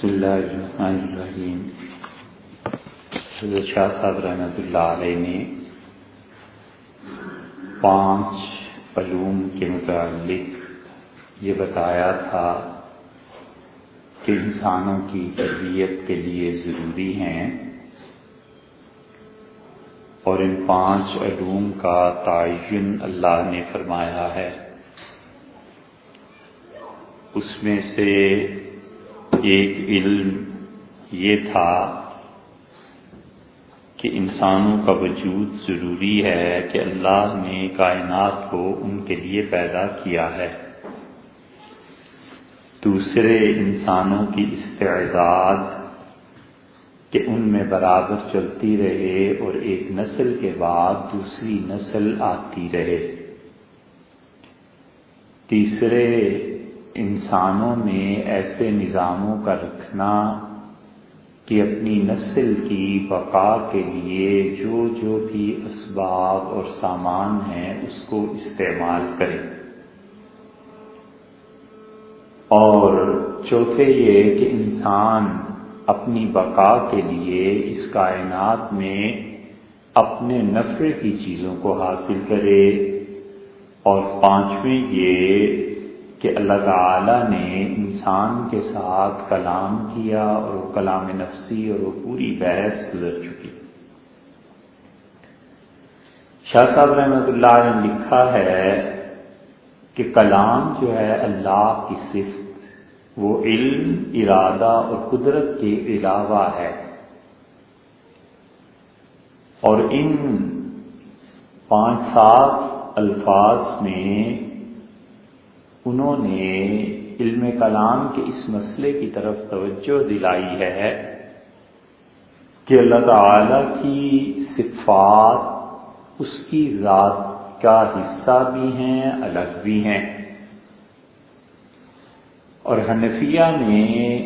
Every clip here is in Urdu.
بسم اللہ الرحمن الرحیم۔ حضرت شاہ صاحب رحمۃ اللہ علیہ نے پانچ علوم کے متعلق یہ بتایا تھا کہ انسانوں کی تربیت کے لیے ضروری ہیں اور ان پانچ علوم کا تعین اللہ نے فرمایا ہے۔ اس میں سے ایک علم یہ تھا کہ انسانوں کا وجود ضروری ہے کہ اللہ نے کائنات کو ان کے لیے پیدا کیا ہے۔ دوسرے انسانوں کی استعداد کہ ان میں برابر چلتی رہے اور ایک نسل کے بعد دوسری نسل آتی رہے۔ تیسرے انسانوں میں ایسے نظاموں کا رکھنا کہ اپنی نسل کی بقا کے لیے جو جو بھی اسباب اور سامان ہیں اس کو استعمال کریں اور چوتھے یہ کہ انسان اپنی بقا کے لیے اس کائنات میں اپنے نفع کی چیزوں کو حاصل کرے۔ اور پانچویں یہ کہ اللہ تعالی نے انسان کے ساتھ کلام کیا اور وہ کلام نفسی اور وہ پوری بحث گزر چکی۔ شاہ صاحب رحمۃ اللہ نے لکھا ہے کہ کلام جو ہے اللہ کی صفت، وہ علم، ارادہ اور قدرت کے علاوہ ہے۔ اور ان پانچ سات الفاظ میں انہوں نے علم کلام کے اس مسئلے کی طرف توجہ دلائی ہے کہ اللہ تعالی کی صفات اس کی ذات کا حصہ بھی ہیں، الگ بھی ہیں۔ اور حنفیہ میں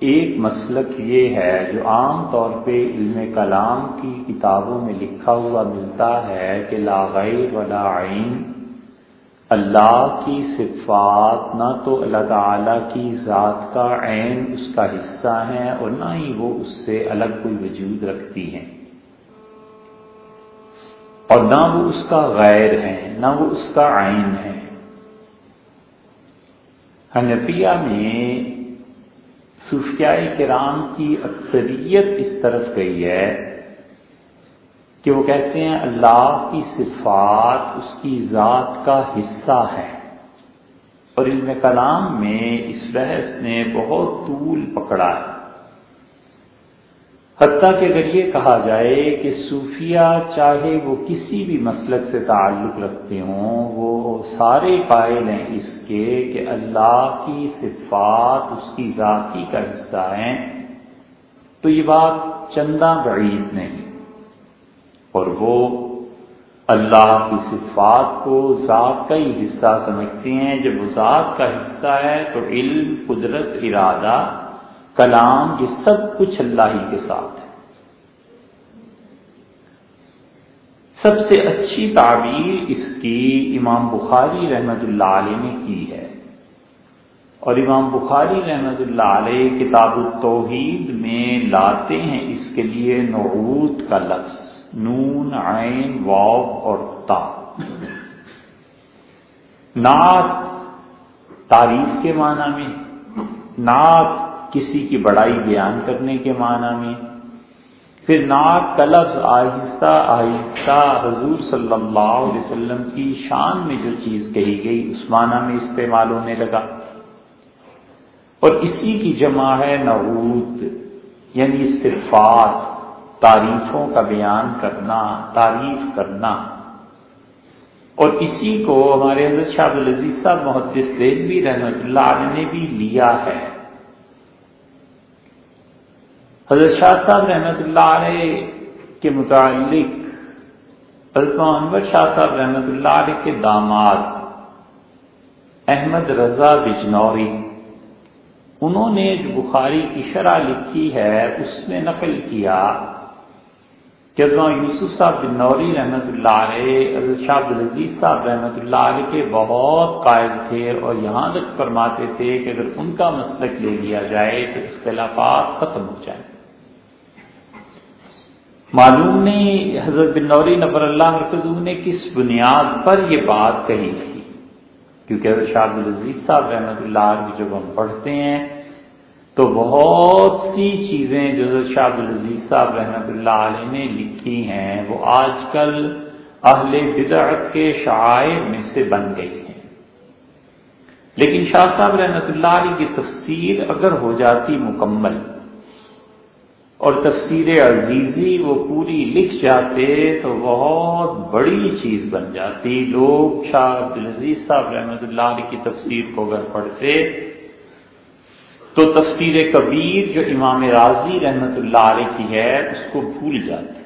ایک مسلک یہ ہے جو عام طور پہ علم کلام کی کتابوں میں لکھا ہوا ملتا ہے کہ لا غیر ولا عین اللہ کی صفات نہ تو اللہ تعالیٰ کی ذات کا عین اس کا حصہ ہے اور نہ ہی وہ اس سے الگ کوئی وجود رکھتی ہیں اور نہ وہ اس کا غیر ہے، نہ وہ اس کا عین ہے۔ حنفیہ میں صوفیاء کرام کی اکثریت اس طرف گئی ہے۔ کہ وہ کہتے ہیں اللہ کی صفات اس کی ذات کا حصہ ہے۔ اور علم کلام میں اس بحث نے بہت طول پکڑا ہے۔ حتیٰ کہ اگر یہ کہا جائے کہ صوفیہ چاہے وہ کسی بھی مسلک سے تعلق رکھتے ہوں، وہ سارے قائل ہیں اس کے کہ اللہ کی صفات اس کی ذاتی کا حصہ ہیں۔ تو یہ بات چندہ بعید نہیں۔ اور وہ اللہ کی صفات کو ذات کا ہی حصہ سمجھتے ہیں۔ جب وہ ذات کا حصہ ہے تو علم، قدرت، ارادہ، کلام، یہ سب کچھ اللہ ہی کے ساتھ ہے۔ سب سے اچھی تعبیر اس کی امام بخاری رحمت اللہ علیہ نے کی ہے۔ اور امام بخاری رحمت اللہ علیہ کتاب التوحید میں لاتے ہیں اس کے لیے نعود کا لفظ۔ نون، عین، واو اور تا۔ نعت تعریف کے معنی میں، نعت کسی کی بڑائی بیان کرنے کے معنی میں۔ پھر نعت کا لفظ آہستہ آہستہ حضور صلی اللہ علیہ وسلم کی شان میں جو چیز کہی گئی، اس معنی میں استعمال ہونے لگا۔ اور اسی کی جمع ہے نعود یعنی صفات تعریفوں کا بیان کرنا، تعریف کرنا۔ اور اسی کو ہمارے حضرت شاہ العزیز صاحب محدث بھی رحمت اللہ علیہ نے بھی لیا ہے۔ حضرت شاہ صاحب رحمت اللہ علیہ کے متعلق حضرت محمد شاہ صاحب رحمت اللہ علیہ کے داماد احمد رضا بجنوری، انہوں نے جو بخاری کی شرح لکھی ہے، اس میں نقل کیا کہ یوسف صاحب بن نوری رحمۃ اللہ علیہ، حضرت شاہ عبدالعزیز صاحب رحمۃ اللہ علیہ کے بہت قائد تھے اور یہاں تک فرماتے تھے کہ اگر ان کا مسلک لے لیا جائے تو اختلافات ختم ہو جائیں۔ معلوم نہیں حضرت بن نوری نفر اللہ مرکز نے کس بنیاد پر یہ بات کہی تھی، کیونکہ حضرت شاہ عبدالعزیز صاحب رحمۃ اللہ علیہ جب ہم پڑھتے ہیں۔ تو بہت سی چیزیں جو شاہ العزیز صاحب رحمۃ اللہ علیہ نے لکھی ہیں، وہ آج کل اہل بدعت کے شاعر میں سے بن گئی ہیں۔ لیکن شاہ صاحب رحمۃ اللہ علیہ کی تفسیر اگر ہو جاتی مکمل اور تفسیر عزیزی وہ پوری لکھ جاتے تو بہت بڑی چیز بن جاتی۔ لوگ شاہ عبدالعزیز صاحب رحمۃ اللہ علیہ کی تفسیر کو اگر پڑھتے تو تفسیر کبیر جو امام راضی رحمت اللہ علیہ کی ہے، اس کو بھول جاتے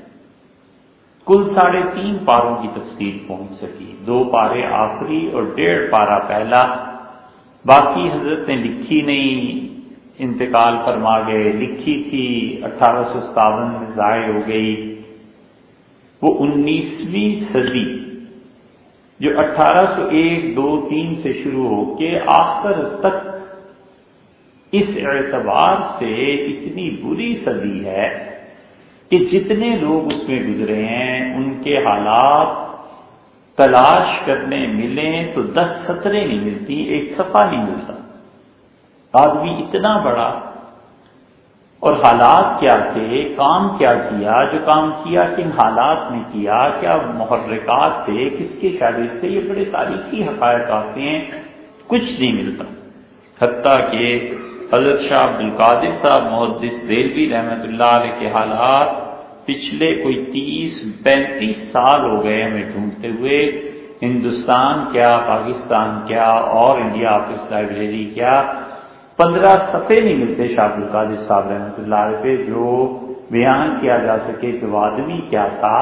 کل ساڑھے تین پاروں کی تفسیر پہنچ سکی۔ دو پارے آخری اور ڈیڑھ پارا پہلا۔ باقی حضرت نے لکھی نہیں، انتقال فرما گئے، لکھی تھی، اٹھارہ سو ستاون میں ضائع ہو گئی۔ وہ انیسویں صدی، جو اٹھارہ سو ایک دو تین سے شروع ہو کے آخر تک اس اعتبار سے اتنی بری صدی ہے کہ جتنے لوگ اس میں گزرے ہیں، ان کے حالات تلاش کرنے ملیں تو دس سترے نہیں ملتی، ایک صفحہ نہیں ملتا۔ آدمی اتنا بڑا۔ اور حالات کیا تھے؟ کام کیا کیا؟ جو کام کیا، کن حالات میں کیا؟ کیا محرکات تھے؟ کس کے شاگرد تھے؟ یہ بڑے تاریخی حقائق آتے ہیں، کچھ نہیں ملتا۔ حتیٰ کہ حضرت شاہ عبد القادر صاحب محدث دیلوی رحمت اللہ علیہ کے حالات پچھلے کوئی تیس پینتیس سال ہو گئے ہمیں ڈھونڈتے ہوئے۔ ہندوستان کیا، پاکستان کیا، اور انڈیا آفس لائبریری کیا۔ پندرہ صفحے نہیں ملتے شاہ عبد القادر صاحب رحمۃ اللہ علیہ پہ جو بیان کیا جا سکے کہ آدمی کیا تھا۔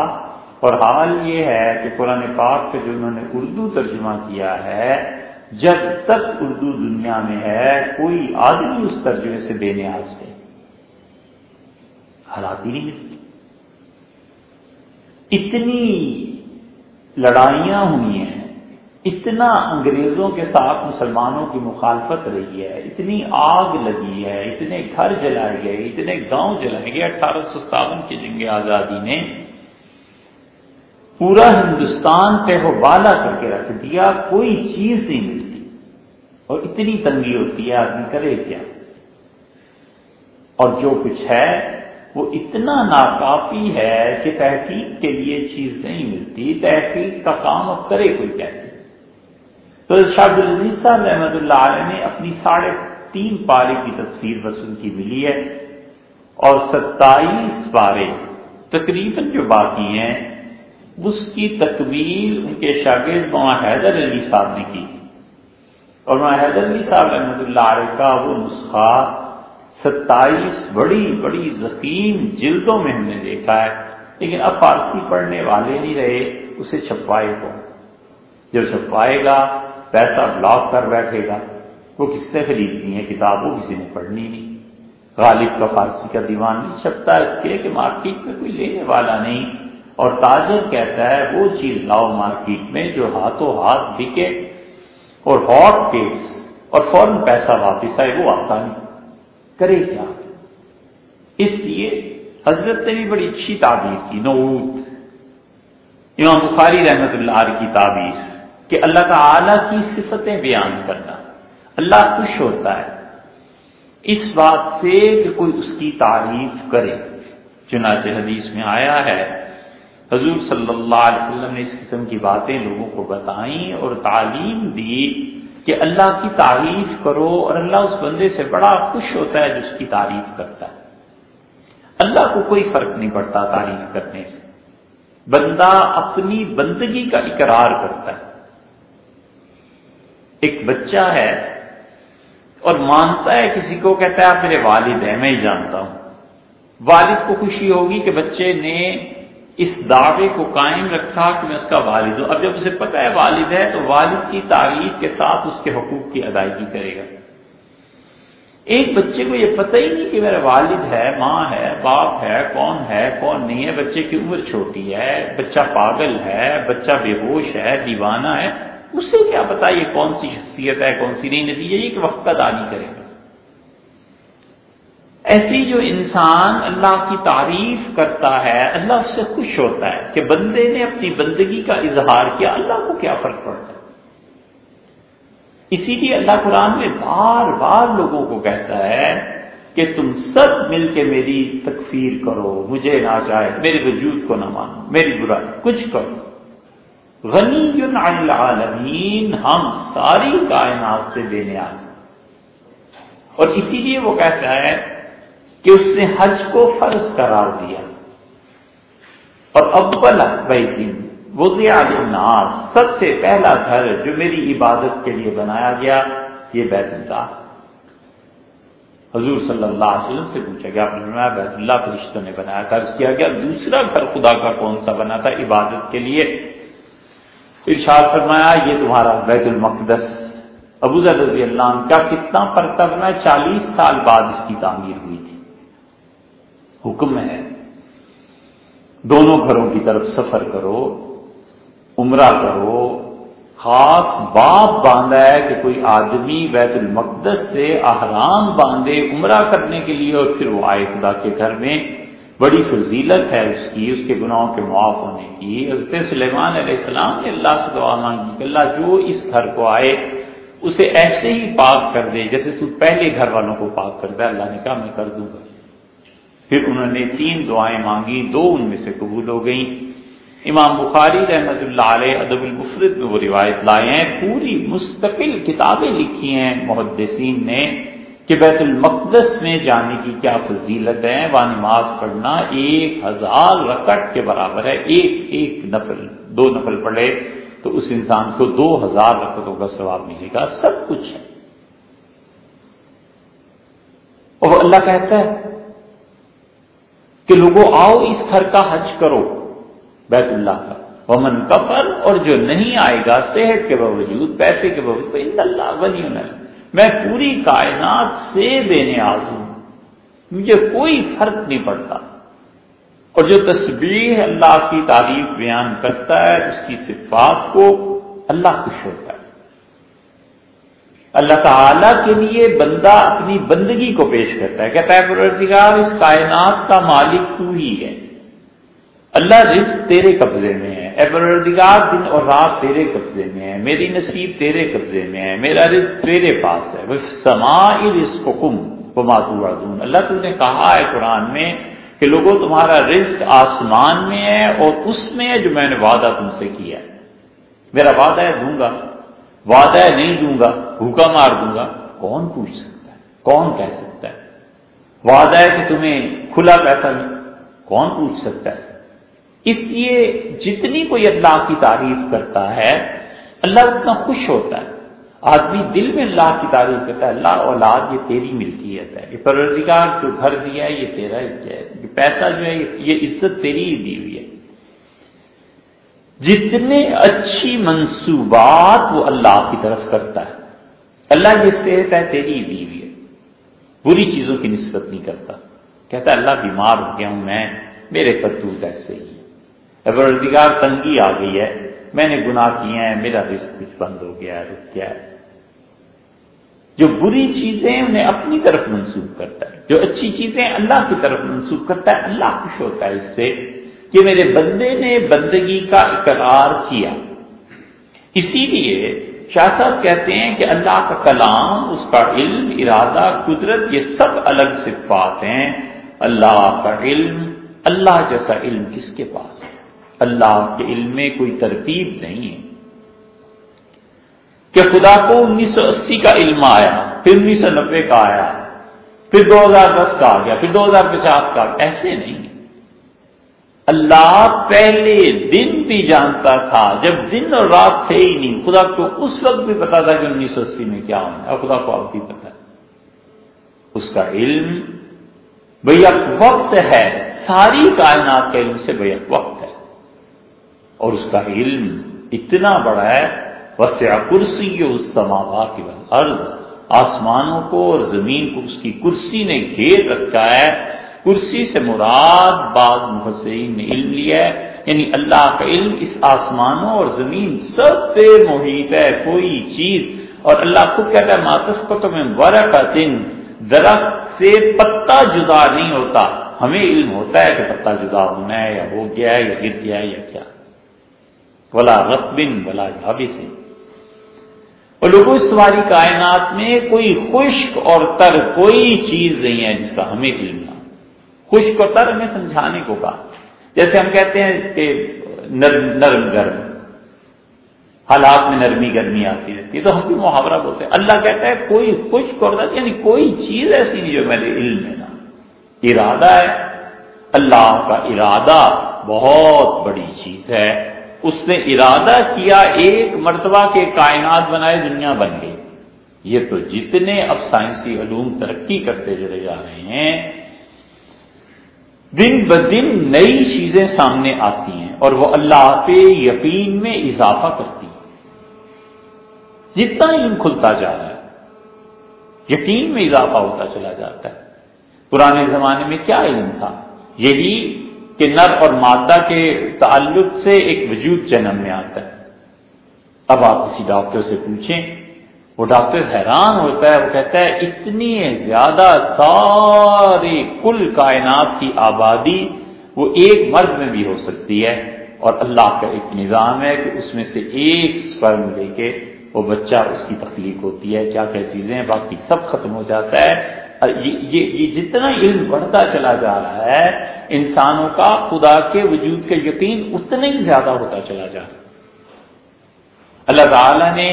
اور حال یہ ہے کہ قرآن پاک کا جو انہوں نے اردو ترجمہ کیا ہے جب تک اردو دنیا میں ہے، کوئی آدمی اس ترجمے سے بے نیاز ہے۔ حالات ہی نہیں ملتی اتنی لڑائیاں ہوئی ہیں، اتنا انگریزوں کے ساتھ مسلمانوں کی مخالفت رہی ہے، اتنی آگ لگی ہے، اتنے گھر جلائے گئے، اتنے گاؤں جلائے گئے، اٹھارہ سو ستاون کی جنگ آزادی نے پورا ہندوستان ہو بالا کر کے رکھ دیا، کوئی چیز نہیں ملتی۔ اور اتنی تنگی ہوتی ہے، آدمی کرے کیا؟ اور جو کچھ ہے، وہ اتنا ناکافی ہے کہ تحقیق کے لیے چیز نہیں ملتی۔ تحقیق کا کام اب کرے کوئی کہتے تو شاہ العزیز صاحب رحمت اللہ علیہ نے اپنی ساڑھے تین پارے کی تصویر وسن کی ملی ہے۔ اور ستائیس پارے تقریباً جو باقی ہیں اس کی تکمیل ان کے شاگرد مولانا حیدر علی صاحب نے کی۔ اور مولانا حیدر علی صاحب رحمۃ اللہ علیہ کا وہ نسخہ ستائیس بڑی بڑی ذخیم جلدوں میں ہم نے دیکھا ہے، لیکن اب فارسی پڑھنے والے نہیں رہے، اسے چھپوائے کو جب چھپوائے گا، پیسہ بلاک کر بیٹھے گا۔ وہ کس سے خریدنی ہے کتاب؟ وہ کسی نے پڑھنی نہیں۔ غالب کا فارسی کا دیوان نہیں چھپتا، اس کے کہ مارکیٹ میں کوئی لینے والا نہیں۔ اور تاجر کہتا ہے وہ چیز لاؤ مارکیٹ میں جو ہاتھوں ہاتھ بکے اور ہاٹ کیس اور فوراً پیسہ واپس آئے، وہ آتا نہیں کرے کیا؟ اس لیے حضرت نے بھی بڑی اچھی تعبیر کی نوت امام بخاری رحمت اللہ علیہ کی تعبیر کہ اللہ تعالی کی صفتیں بیان کرنا۔ اللہ خوش ہوتا ہے اس بات سے کہ کوئی اس کی تعریف کرے۔ چنانچہ حدیث میں آیا ہے حضور صلی اللہ علیہ وسلم نے اس قسم کی باتیں لوگوں کو بتائیں اور تعلیم دی کہ اللہ کی تعریف کرو اور اللہ اس بندے سے بڑا خوش ہوتا ہے جو اس کی تعریف کرتا ہے۔ اللہ کو کوئی فرق نہیں پڑتا تعریف کرنے سے۔ بندہ اپنی بندگی کا اقرار کرتا ہے۔ ایک بچہ ہے اور مانتا ہے کسی کو، کہتا ہے آپ میرے والد ہیں، میں ہی جانتا ہوں۔ والد کو خوشی ہوگی کہ بچے نے اس دعوے کو قائم رکھا کہ میں اس کا والد ہوں۔ اب جب اسے پتا ہے والد ہے تو والد کی تعریف کے ساتھ اس کے حقوق کی ادائیگی کرے گا۔ ایک بچے کو یہ پتہ ہی نہیں کہ میرا والد ہے، ماں ہے، باپ ہے، کون ہے، کون نہیں ہے۔ بچے کی عمر چھوٹی ہے، بچہ پاگل ہے، بچہ بے ہوش ہے، دیوانہ ہے۔ اسے کیا پتا یہ کون سی شخصیت ہے، کون سی نہیں۔ نتیجہ یہ کہ وقت دانی کرے گا۔ ایسی جو انسان اللہ کی تعریف کرتا ہے، اللہ اس سے خوش ہوتا ہے کہ بندے نے اپنی بندگی کا اظہار کیا، اللہ کو کیا فرق پڑتا ہے؟ اسی لیے اللہ قرآن میں بار بار لوگوں کو کہتا ہے کہ تم سب مل کے میری تکفیر کرو، مجھے نہ چاہے میرے وجود کو نہ مانو، میری برائی کچھ کرو۔ غنی العالمین، ہم ساری کائنات سے بے نیاز اور اسی لیے وہ کہتا ہے کہ اس نے حج کو فرض قرار دیا۔ اور ابل بیتن وضع الناس سب سے پہلا گھر جو میری عبادت کے لیے بنایا گیا، یہ بیت اللہ۔ حضور صلی اللہ علیہ وسلم سے پوچھا گیا بیت اللہ فرشتوں نے بنایا قرض کیا گیا؟ دوسرا گھر خدا کا کون سا بنا تھا عبادت کے لیے؟ ارشاد فرمایا، یہ تمہارا بیت المقدس۔ ابو ذر رضی اللہ عنہ کا کتنا پرتب میں چالیس سال بعد اس کی تعمیر ہوئی تھی۔ حکم ہے۔ دونوں گھروں کی طرف سفر کرو، عمرہ کرو۔ خاص باپ باندھا ہے کہ کوئی آدمی بیت المقدس سے احرام باندھے عمرہ کرنے کے لیے اور پھر وہ آئے خدا کے گھر میں۔ بڑی فضیلت ہے اس کی، اس کے گناہوں کے معاف ہونے کی۔ حضرت سلیمان علیہ السلام نے اللہ سے دعا مانگی کہ اللہ جو اس گھر کو آئے، اسے ایسے ہی پاک کر دے جیسے تو پہلے گھر والوں کو پاک کر دے۔ اللہ نے کہا، میں کر دوں گا۔ پھر انہوں نے تین دعائیں مانگی دو ان میں سے قبول ہو گئیں۔ امام بخاری رحمت اللہ علیہ ادب المفرد میں وہ روایت لائے ہیں، پوری مستقل کتابیں لکھی ہیں۔ محدثین نے کہ بیت المقدس میں جانے کی کیا فضیلت ہے، وہاں نماز پڑھنا ایک ہزار رکٹ کے برابر ہے، ایک ایک نفل، دو نفل پڑھے تو اس انسان کو دو ہزار رکتوں کا ثواب ملے گا، سب کچھ ہے۔ اور اللہ کہتا ہے کہ لوگوں آؤ اس گھر کا حج کرو بیت اللہ کا۔ ومن کفر اور جو نہیں آئے گا، صحت کے باوجود، پیسے کے باوجود اللہ ولی میں پوری کائنات سے بے نیاز ہوں مجھے کوئی فرق نہیں پڑتا۔ اور جو تصویر اللہ کی تعریف بیان کرتا ہے، اس کی صفات کو اللہ خوش ہوتا ہے۔ اللہ تعالی کے لیے بندہ اپنی بندگی کو پیش کرتا ہے، کہتا ہے، پروردگار، اس کائنات کا مالک تو ہی ہے۔ اللہ رزق تیرے قبضے میں ہے۔ اے پروردگار، دن اور رات تیرے قبضے میں ہے۔ میری نصیب تیرے قبضے میں ہے۔ میرا رزق تیرے پاس ہے۔ وہ رزق اللہ تو نے کہا ہے قرآن میں کہ لوگوں تمہارا رزق آسمان میں ہے اور اس میں ہے جو میں نے وعدہ تم سے کیا ہے۔ میرا وعدہ ہے، دوں گا۔ وعدہ ہے نہیں دوں گا، بھوکا مار دوں گا۔ کون پوچھ سکتا ہے؟ کون کہہ سکتا ہے؟ وعدہ ہے کہ تمہیں کھلا پیسہ نہیں کون پوچھ سکتا ہے؟ اس لیے جتنی کوئی اللہ کی تعریف کرتا ہے، اللہ اتنا خوش ہوتا ہے۔ آدمی دل میں اللہ کی تعریف کرتا ہے، اللہ اولاد، یہ تیری ملکیت ہے یہ پروردگار، جو گھر دیا ہے، یہ تیرا ہے۔ یہ پیسہ جو ہے، یہ عزت تیری ہی دی ہوئی ہے۔ جتنے اچھی منصوبات وہ اللہ کی طرف کرتا ہے۔ اللہ یہ صحت ہے تیری دی ہوئی ہے۔ بری چیزوں کی نسبت نہیں کرتا۔ کہتا ہے اللہ بیمار ہو گیا ہوں میں، میرے کرتوت ایسے ہی پروردگار، تنگی آ گئی ہے۔ میں نے گناہ کیے ہیں، میرا رزق کچھ بند ہو گیا ہے، رک گیا ہے۔ جو بری چیزیں انہیں اپنی طرف منسوخ کرتا ہے، جو اچھی چیزیں اللہ کی طرف منسوخ کرتا ہے، اللہ خوش ہوتا ہے اس سے۔ کہ میرے بندے نے بندگی کا اقرار کیا۔ اسی لیے شاہ صاحب کہتے ہیں کہ اللہ کا کلام، اس کا علم، ارادہ، قدرت، یہ سب الگ صفات ہیں۔ اللہ کا علم، اللہ جیسا علم کس کے پاس ہے؟ اللہ کے علم میں کوئی ترتیب نہیں ہے۔ کہ خدا کو انیس سو اسی کا علم آیا، پھر انیس سو نبے کا آیا، پھر دو ہزار دس کا آ گیا، پھر دو ہزار پچاس کا ایسے نہیں۔ اللہ پہلے دن بھی جانتا تھا، جب دن اور رات تھے ہی نہیں۔ خدا کو اس وقت بھی پتا تھا کہ انیس سو اسی میں کیا ہونا اور خدا کو اب بھی پتا اس کا علم بھیا وقت ہے، ساری کائنات کے علم سے بھیا وقت ہے۔ اور اس کا علم اتنا بڑا ہے وسیع کرسی اس سماوا کی آسمانوں کو اور زمین کو اس کی کرسی نے گھیر رکھا ہے۔ کرسی سے مراد بعض محسرین نے علم لیا ہے یعنی اللہ کا علم اس آسمانوں اور زمین سب پہ محیط ہے، کوئی چیز۔ اور اللہ خود کہتا ہے؟ ماتس کو تو میں کا دن درخت سے پتا جدا نہیں ہوتا۔ ہمیں علم ہوتا ہے کہ پتا جدا ہونا ہے، یا ہو گیا ہے، یا گر گیا ہے، یا کیا۔ بلا رقبن بلا جھابی سے اور لوگوں، اس تمہاری کائنات میں کوئی خشک اور تر کوئی چیز نہیں ہے جس کا ہمیں علم خشک اور تر ہمیں سمجھانے کو کہا۔ جیسے ہم کہتے ہیں کہ نرم نرم گرم۔ حالات میں نرمی گرمی آتی رہتی ہے، تو ہم بھی محاورہ بولتے ہیں۔ اللہ کہتا ہے کوئی خشک اور یعنی کوئی چیز ایسی نہیں جو میرے علم میں نا ارادہ ہے۔ اللہ کا ارادہ بہت بڑی چیز ہے۔ اس نے ارادہ کیا، ایک مرتبہ کے کائنات بنائے، دنیا بن گئی۔ یہ تو جتنے اب سائنسی علوم ترقی کرتے چلے جا رہے ہیں دن بدن نئی چیزیں سامنے آتی ہیں اور وہ اللہ پہ یقین میں اضافہ کرتی ہیں۔ جتنا علم کھلتا جا رہا ہے، یقین میں اضافہ ہوتا چلا جاتا ہے۔ پرانے زمانے میں کیا علم تھا؟ یہی کہ نر اور مادہ کے تعلق سے ایک وجود جنم میں آتا ہے۔ اب آپ کسی ڈاکٹر سے پوچھیں وہ ڈاکٹر حیران ہوتا ہے، وہ کہتا ہے، اتنی زیادہ ساری کل کائنات کی آبادی وہ ایک مرد میں بھی ہو سکتی ہے۔ اور اللہ کا ایک نظام ہے کہ اس میں سے ایک سپرم لے کے وہ بچہ اس کی تخلیق ہوتی ہے، کیا کیا چیزیں باقی سب ختم ہو جاتا ہے۔ یہ یہ جتنا علم بڑھتا چلا جا رہا ہے انسانوں کا، خدا کے وجود کا یقین اتنا ہی زیادہ ہوتا چلا جا رہا ہے۔ اللہ تعالی نے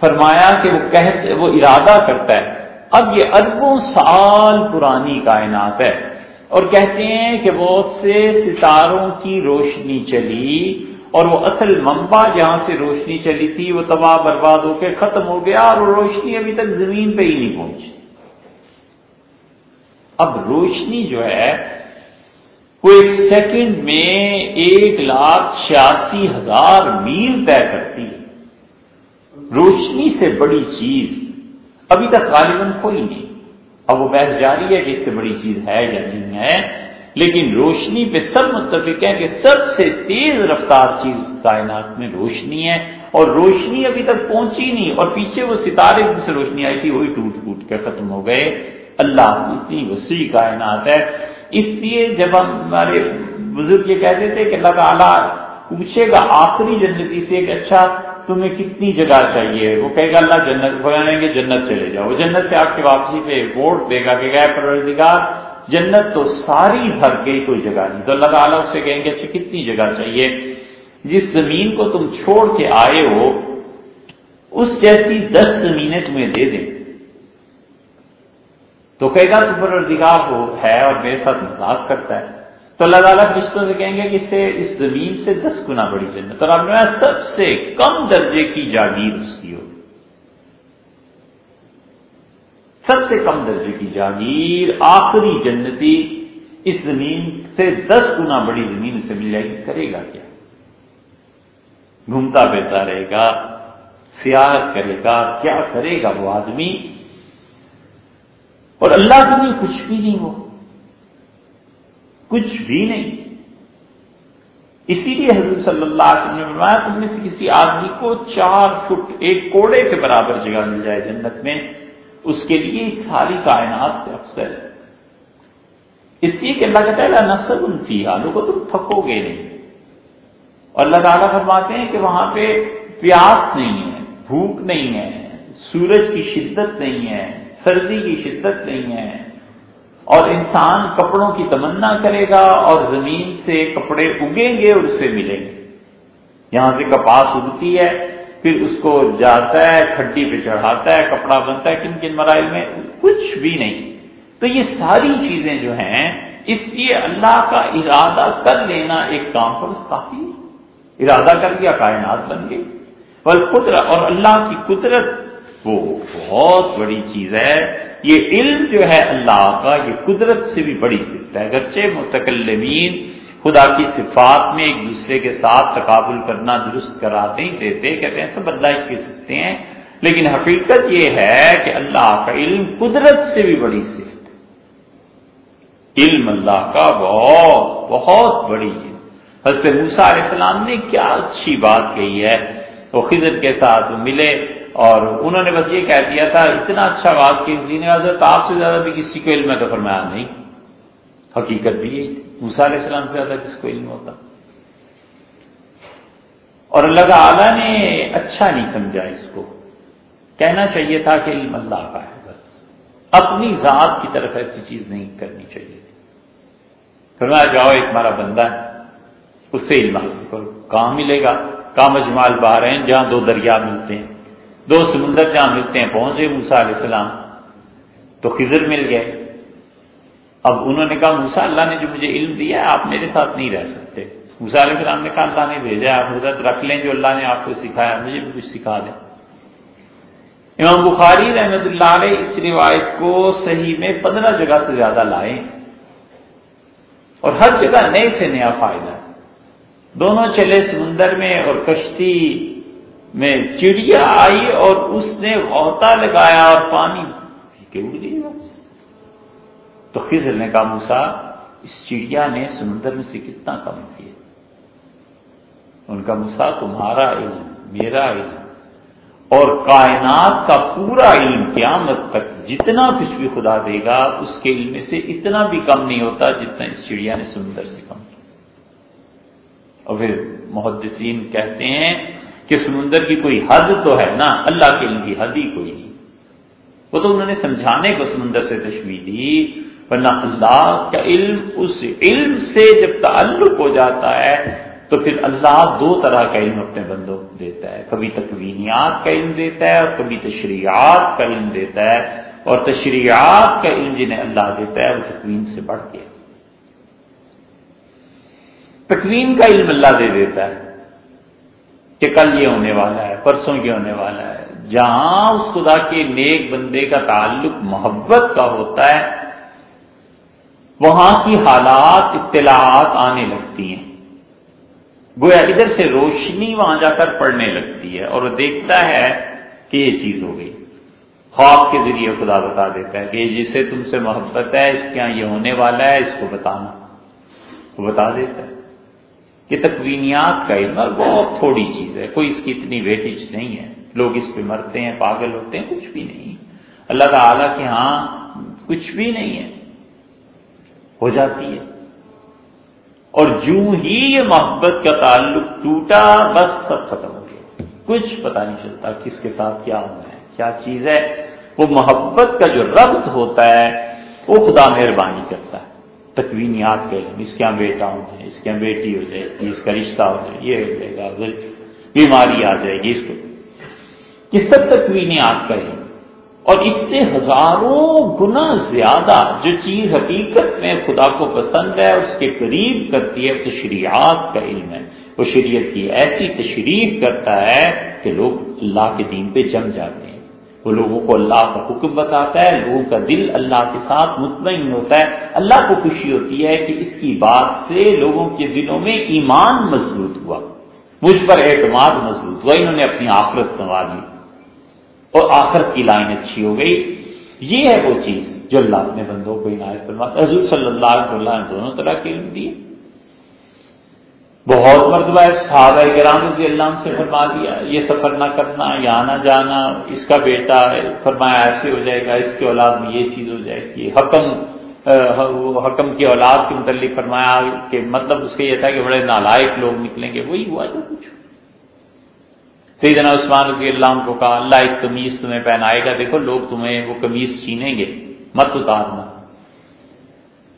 فرمایا کہ وہ کہتے وہ ارادہ کرتا ہے۔ اب یہ اربوں سال پرانی کائنات ہے۔ اور کہتے ہیں کہ بہت سے ستاروں کی روشنی چلی اور وہ اصل منبع جہاں سے روشنی چلی تھی، وہ تباہ برباد ہو کے ختم ہو گیا اور وہ روشنی ابھی تک زمین پہ ہی نہیں پہنچی۔ اب روشنی جو ہے، وہ ایک سیکنڈ میں ایک لاکھ چھیاسی ہزار میل طے کرتی ہے۔ روشنی سے بڑی چیز ابھی تک غالباً کوئی نہیں۔ اب وہ بحث جاری ہے کہ اس سے بڑی چیز ہے یا نہیں ہے، لیکن روشنی پہ سب متفق ہیں کہ سب سے تیز رفتار چیز کائنات میں روشنی ہے اور روشنی ابھی تک پہنچی نہیں اور پیچھے وہ ستارے جن سے روشنی آئی تھی وہی ٹوٹ پھوٹ کے ختم ہو گئے۔ اللہ کی اتنی وسیع کائنات ہے۔ اس لیے جب ہم ہمارے بزرگ یہ کہتے تھے کہ اللہ تعالیٰ پوچھے گا آخری جنتی سے ایک اچھا تمہیں کتنی جگہ چاہیے؟ وہ کہے گا، اللہ جنت بنائیں گے جنت چلے جاؤ۔ وہ جنت سے آپ کی واپسی پہ ووٹ دے گا کہ گئے پروردگار، جنت تو ساری بھر گئی کوئی جگہ نہیں۔ تو اللہ تعالیٰ اس سے کہیں گے اچھا کتنی جگہ چاہیے؟ جس زمین کو تم چھوڑ کے آئے ہو، اس جیسی دس زمینیں تمہیں دے دیں۔ تو کہے گا، تو پروردگار وہ ہے اور میرے ساتھ مذاق کرتا ہے۔ تو اللہ تعالیٰ رشتوں سے کہیں گے کہ اس اس زمین سے دس گنا بڑی جنت۔ اور آپ نے سب سے کم درجے کی جاگیر اس کی ہو سب سے کم درجے کی جاگیر، آخری جنتی اس زمین سے دس گنا بڑی زمین سے مل جائے گی۔ کرے گا کیا؟ گھومتا پھرتا رہے گا سیاحت کرے گا، کیا کرے گا وہ آدمی؟ اور اللہ کے لیے کچھ بھی نہیں ہو کچھ بھی نہیں۔ اسی لیے حضرت صلی اللہ علیہ وسلم نے فرمایا، تم میں سے کسی آدمی کو چار فٹ ایک کوڑے کے برابر جگہ مل جائے جنت میں، اس کے لیے ساری کائنات سے افسر ہے اس لیے کہ اللہ کہتا ہے نسل ان کی آلو کو تم تھکو گے نہیں۔ اور اللہ تعالیٰ فرماتے ہیں کہ وہاں پہ پیاس نہیں ہے، بھوک نہیں ہے، سورج کی شدت نہیں ہے، سردی کی شدت نہیں ہے۔ اور انسان کپڑوں کی تمنا کرے گا اور زمین سے کپڑے اگیں گے اور اسے ملیں گے۔ یہاں سے کپاس اگتی ہے، پھر اس کو جاتا ہے، کھڈی پہ چڑھاتا ہے، کپڑا بنتا ہے، کن کن مرائل میں؟ کچھ بھی نہیں۔ تو یہ ساری چیزیں جو ہیں، اس لیے اللہ کا ارادہ کر لینا ایک کام پر کافی ارادہ کر دیا کائنات بن گئی۔ اور قدرت اور اللہ کی قدرت وہ بہت بڑی چیز ہے۔ یہ علم جو ہے اللہ کا، یہ قدرت سے بھی بڑی صفت ہے۔ اگرچہ متکلمین خدا کی صفات میں ایک دوسرے کے ساتھ تقابل کرنا درست کرا نہیں دیتے، کہتے ہیں سب اللہ کی سکتے ہیں۔ لیکن حقیقت یہ ہے کہ اللہ کا علم قدرت سے بھی بڑی صفت ہے۔ علم اللہ کا بہت بہت بڑی چیز حضرت موسا علیہ السلام نے کیا اچھی بات کہی ہے۔ وہ خزر کے ساتھ ملے۔ اور انہوں نے بس یہ کہہ دیا تھا، اتنا اچھا بات کہ نے، حضرت آپ سے زیادہ بھی کسی کو علم ہے تو فرمایا نہیں۔ حقیقت بھی یہی موسا علیہ السلام سے زیادہ کس کو علم ہوتا؟ اور اللہ تعالیٰ نے اچھا نہیں سمجھا اس کو۔ کہنا چاہیے تھا کہ علم اللہ کا ہے بس۔ اپنی ذات کی طرف ایسی چیز نہیں کرنی چاہیے تھی۔ فرمایا، جاؤ، ایک ہمارا بندہ ہے، اس سے علم حاصل کرو۔ کہاں ملے گا، کام اجمال باہر ہیں، جہاں دو دریا ملتے ہیں۔ دو سمندر جہاں ملتے ہیں پہنچے موسا علیہ السلام۔ تو خضر مل گئے۔ اب انہوں نے کہا موسا اللہ نے جو مجھے علم دیا ہے، آپ میرے ساتھ نہیں رہ سکتے۔ موسا علیہ السلام نے کہا، اللہ نے بھیجا آپ حضرت رکھ لیں جو اللہ نے آپ کو سکھایا مجھے بھی کچھ سکھا دیں۔ امام بخاری رحمت اللہ علیہ اس روایت کو صحیح میں پندرہ جگہ سے زیادہ لائے۔ اور ہر جگہ نئے سے نیا فائدہ۔ دونوں چلے سمندر میں اور کشتی میں چڑیا آئی اور اس نے غوطہ لگایا اور پانی کے اڑ گئی تو خضر نے کہا موسا اس چڑیا نے سمندر میں سے کتنا کم کیا؟ ان کا مسا تمہارا علم، میرا علم، اور کائنات کا پورا علم قیامت تک جتنا کچھ بھی خدا دے گا، اس کے علم سے اتنا بھی کم نہیں ہوتا جتنا اس چڑیا نے سمندر سے کم کیا۔ اور پھر محدثین کہتے ہیں کہ سمندر کی کوئی حد تو ہے نا اللہ کے علم کی حد ہی کوئی نہیں۔ وہ تو انہوں نے سمجھانے کو سمندر سے تشویح دی۔ ورنہ اللہ کا علم، اس علم سے جب تعلق ہو جاتا ہے، تو پھر اللہ دو طرح کا علم اپنے بندوں کو دیتا ہے۔ کبھی تکوینیات کا علم دیتا ہے اور کبھی تشریعات کا علم دیتا ہے۔ اور تشریعات کا علم جنہیں اللہ دیتا ہے، وہ تکوین سے بڑھ کے۔ تکوین کا علم اللہ دے دیتا ہے۔ کہ کل یہ ہونے والا ہے، پرسوں یہ ہونے والا ہے۔ جہاں اس خدا کے نیک بندے کا تعلق محبت کا ہوتا ہے، وہاں کی حالات اطلاعات آنے لگتی ہیں۔ گویا ادھر سے روشنی وہاں جا کر پڑنے لگتی ہے اور وہ دیکھتا ہے کہ یہ چیز ہو گئی۔ خواب کے ذریعے خدا بتا دیتا ہے کہ جسے تم سے محبت ہے، اس کے یہاں یہ ہونے والا ہے، اس کو بتانا۔ وہ بتا دیتا ہے۔ یہ تکوینیات کا علم بہت تھوڑی چیز ہے۔ کوئی اس کی اتنی ویٹیج نہیں ہے۔ لوگ اس پہ مرتے ہیں، پاگل ہوتے ہیں، کچھ بھی نہیں۔ اللہ تعالیٰ کے ہاں کچھ بھی نہیں ہے۔ ہو جاتی ہے۔ اور جو ہی یہ محبت کا تعلق ٹوٹا، بس سب ختم ہو گیا۔ کچھ پتا نہیں چلتا کس کے ساتھ کیا ہونا ہے، کیا چیز ہے۔ وہ محبت کا جو ربط ہوتا ہے، وہ خدا مہربانی کرتا ہے۔ تکوینیات کے علم اس کے یہاں بیٹا ہو جائے اس کے یہاں بیٹی ہو جائے گی اس کا رشتہ ہو جائے یہ ہو جائے گا، بیماری آ جائے گی، اس کو۔ یہ سب تکوینیات کا علم اور اس سے ہزاروں گنا زیادہ جو چیز حقیقت میں خدا کو پسند ہے، اس کے قریب کرتی ہے، تشریعات کا علم ہے۔ وہ شریعت کی ایسی تشریح کرتا ہے کہ لوگ اللہ کے دین پہ جم جاتے ہیں۔ وہ لوگوں کو اللہ کا حکم بتاتا ہے، لوگوں کا دل اللہ کے ساتھ مطمئن ہوتا ہے۔ اللہ کو خوشی ہوتی ہے کہ اس کی بات سے لوگوں کے دلوں میں ایمان مضبوط ہوا۔ مجھ پر اعتماد مضبوط ہوا، انہوں نے اپنی آخرت سنوالی اور آخرت کی لائن اچھی ہو گئی۔ یہ ہے وہ چیز جو اللہ اپنے بندوں کو عنایت فرما حضور صلی اللہ علیہ وسلم نے دونوں طرح کے علم دیے۔ بہت مرتبہ صحابہ کرام رضی اللہ سے فرما دیا، یہ سفر نہ کرنا یا آنا جانا، اس کا بیٹا فرمایا ایسے ہو جائے گا، اس کے اولاد میں یہ چیز ہو جائے گی۔ حکم حکم کی اولاد کے متعلق فرمایا کہ مطلب اس کا یہ تھا کہ بڑے نالائق لوگ نکلیں گے، وہی ہوا جو کچھ۔ سیدنا عثمان رضی اللہ عنہ کو کہا، اللہ ایک قمیض تمہیں پہنائے گا، دیکھو لوگ تمہیں وہ قمیض چھینیں گے، مت اتارنا۔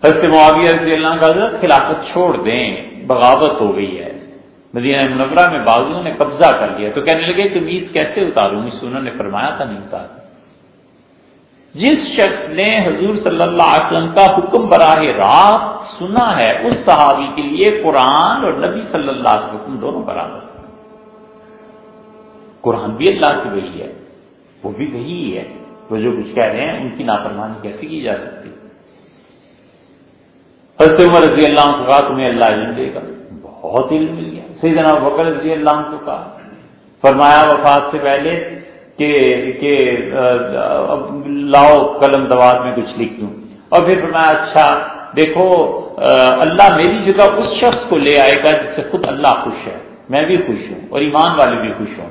حضرت معاویہ رضی اللہ عنہ کا حضرت خلافت چھوڑ دیں۔ بغاوت ہو گئی ہے۔ مدینہ منورہ میں بازو نے قبضہ کر لیا۔ تو کہنے لگے قمیض کیسے اتاروں؟ اس انہوں نے فرمایا تھا نہیں اتار جس شخص نے حضور صلی اللہ علیہ وسلم کا حکم براہ راست سنا ہے، اس صحابی کے لیے قرآن اور نبی صلی اللہ علیہ وسلم دونوں برابر۔ قرآن بھی اللہ کی وہی ہے، وہ بھی وہی ہے۔ وہ جو کچھ کہہ رہے ہیں، ان کی نافرمانی کیسے کی جا سکتی؟ حضرت عمر رضی اللہ عنہ کو کہا، تمہیں اللہ علم دے گا. بہت علم مل گیا۔ سیدنا بکر رضی اللہ عنہ کو کہا، فرمایا وفات سے پہلے کہ لاؤ قلم دوات میں کچھ لکھ دوں۔ اور پھر میں اچھا دیکھو اللہ میری جگہ اس شخص کو لے آئے گا جس سے خود اللہ خوش ہے۔ میں بھی خوش ہوں اور ایمان والے بھی خوش ہوں۔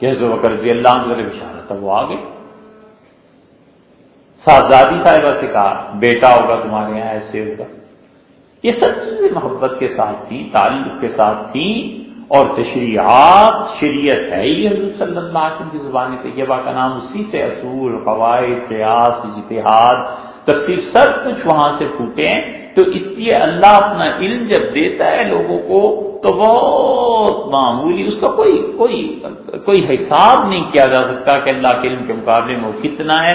کیسے وہ رضی اللہ عنہ بشارہ تھا، وہ آگے صاحبزادی صاحبہ سے کہا، بیٹا ہوگا تمہارے یہاں، ایسے ہوگا. یہ سب چیزیں محبت کے ساتھ تھیں، تعلق کے ساتھ تھیں، اور تشریعات شریعت ہے ہی حضرت صلی اللہ علیہ وسلم کی زبان طیبہ کا نام اسی سے اصول، قواعد، قیاس، اجتہاد تفصیل سب کچھ وہاں سے پھوٹے ہیں. تو اس لیے اللہ اپنا علم جب دیتا ہے لوگوں کو، تو بہت معمولی اس کا کوئی کوئی کوئی حساب نہیں کیا جا سکتا کہ اللہ کے علم کے مقابلے میں وہ کتنا ہے.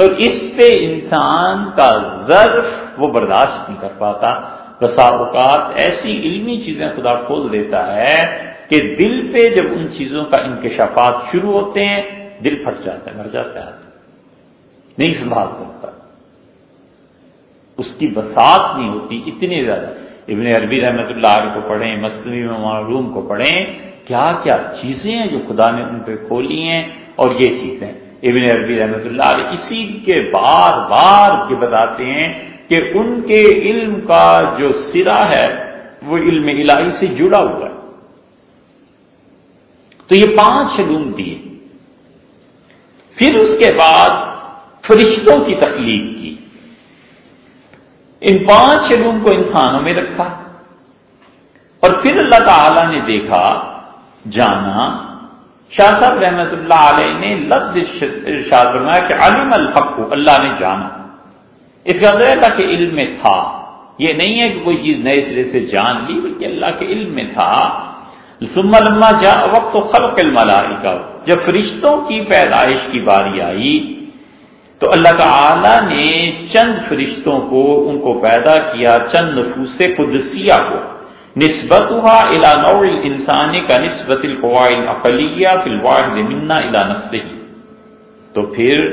اور اس پہ انسان کا ضرف وہ برداشت نہیں کر پاتا۔ تصاوقات ایسی علمی چیزیں خدا کھول دیتا ہے کہ دل پہ جب ان چیزوں کا انکشافات شروع ہوتے ہیں، دل پھٹ جاتا ہے، مر جاتا ہے۔ نہیں سنبھال سکتا۔ اس کی بسات نہیں ہوتی، اتنی زیادہ۔ ابن عربی رحمت اللہ علیہ کو پڑھیں مصنوعی معلوم کو پڑھیں، کیا کیا چیزیں ہیں جو خدا نے ان پہ کھولی ہیں اور یہ چیزیں۔ ابن عربی رحمت اللہ علیہ اسی کے بار بار یہ بتاتے ہیں کہ ان کے علم کا جو سرا ہے، وہ علم الہی سے جڑا ہوا ہے۔ تو یہ پانچ علوم دیے۔ پھر اس کے بعد فرشتوں کی تخلیق کی۔ ان پانچ علوم کو انسانوں میں رکھا۔ اور پھر اللہ تعالی نے دیکھا، جانا شاہ صاحب رحمت اللہ علیہ نے لفظ ارشاد فرمایا کہ علم الحق، اللہ نے جانا۔ اس کا مطلب اللہ کے علم میں تھا۔ یہ نہیں ہے کہ کوئی چیز نئے سرے سے جان لی، بلکہ اللہ کے علم میں تھا۔ ثم لما جا وقت خلق الملائکہ، جب فرشتوں کی پیدائش کی باری آئی، تو اللہ تعالی نے چند فرشتوں کو، ان کو پیدا کیا، چند نفوس قدسیہ کو۔ نسبت نوع انسانی کا نسبت فی الواحد منا تو پھر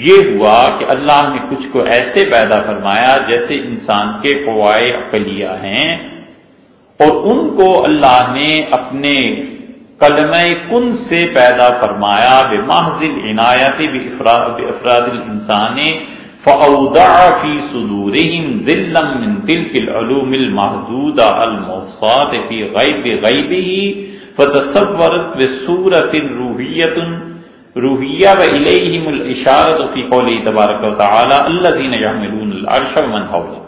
یہ ہوا کہ اللہ نے کچھ کو ایسے پیدا فرمایا جیسے انسان کے قواعد اقلیہ ہیں اور ان کو اللہ نے اپنے کلم کن سے پیدا فرمایا بے محض عنایت افراد الانسان فاودع فی صدورهم ذلا من تلك العلوم المحدودة الموصات في غیب غیبه فتصورت بصورت روحیت روحیہ و الیہم الاشارت فی قولی تبارک و تعالی الذین یحملون العرش ومن حوله۔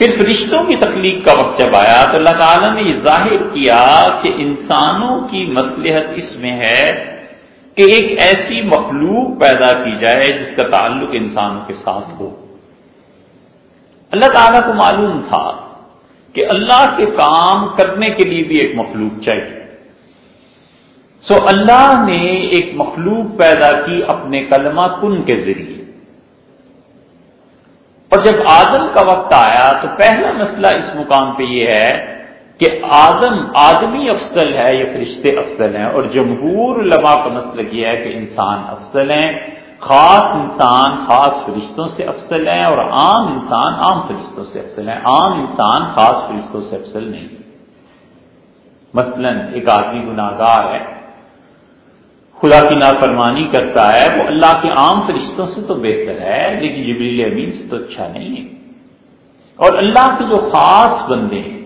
پھر فرشتوں کی تخلیق کا وقت جب آیا تو اللہ تعالیٰ نے یہ ظاہر کیا کہ انسانوں کی مصلحت اس میں ہے کہ ایک ایسی مخلوق پیدا کی جائے جس کا تعلق انسانوں کے ساتھ ہو۔ اللہ تعالیٰ کو معلوم تھا کہ اللہ کے کام کرنے کے لیے بھی ایک مخلوق چاہیے۔ سو اللہ نے ایک مخلوق پیدا کی اپنے کلمہ کن کے ذریعے۔ اور جب آدم کا وقت آیا تو پہلا مسئلہ اس مقام پہ یہ ہے کہ آدم آدمی افضل ہے یا فرشتے افضل ہیں، اور جمہور علماء کا مسئلہ یہ ہے کہ انسان افضل ہیں۔ خاص انسان خاص فرشتوں سے افضل ہیں اور عام انسان عام فرشتوں سے افضل ہیں۔ عام انسان خاص فرشتوں سے افضل نہیں۔ مثلا ایک آدمی گناگار ہے، خدا کی نافرمانی کرتا ہے، وہ اللہ کے عام فرشتوں سے تو بہتر ہے، لیکن جبریل امین سے تو اچھا نہیں ہے۔ اور اللہ کے جو خاص بندے ہیں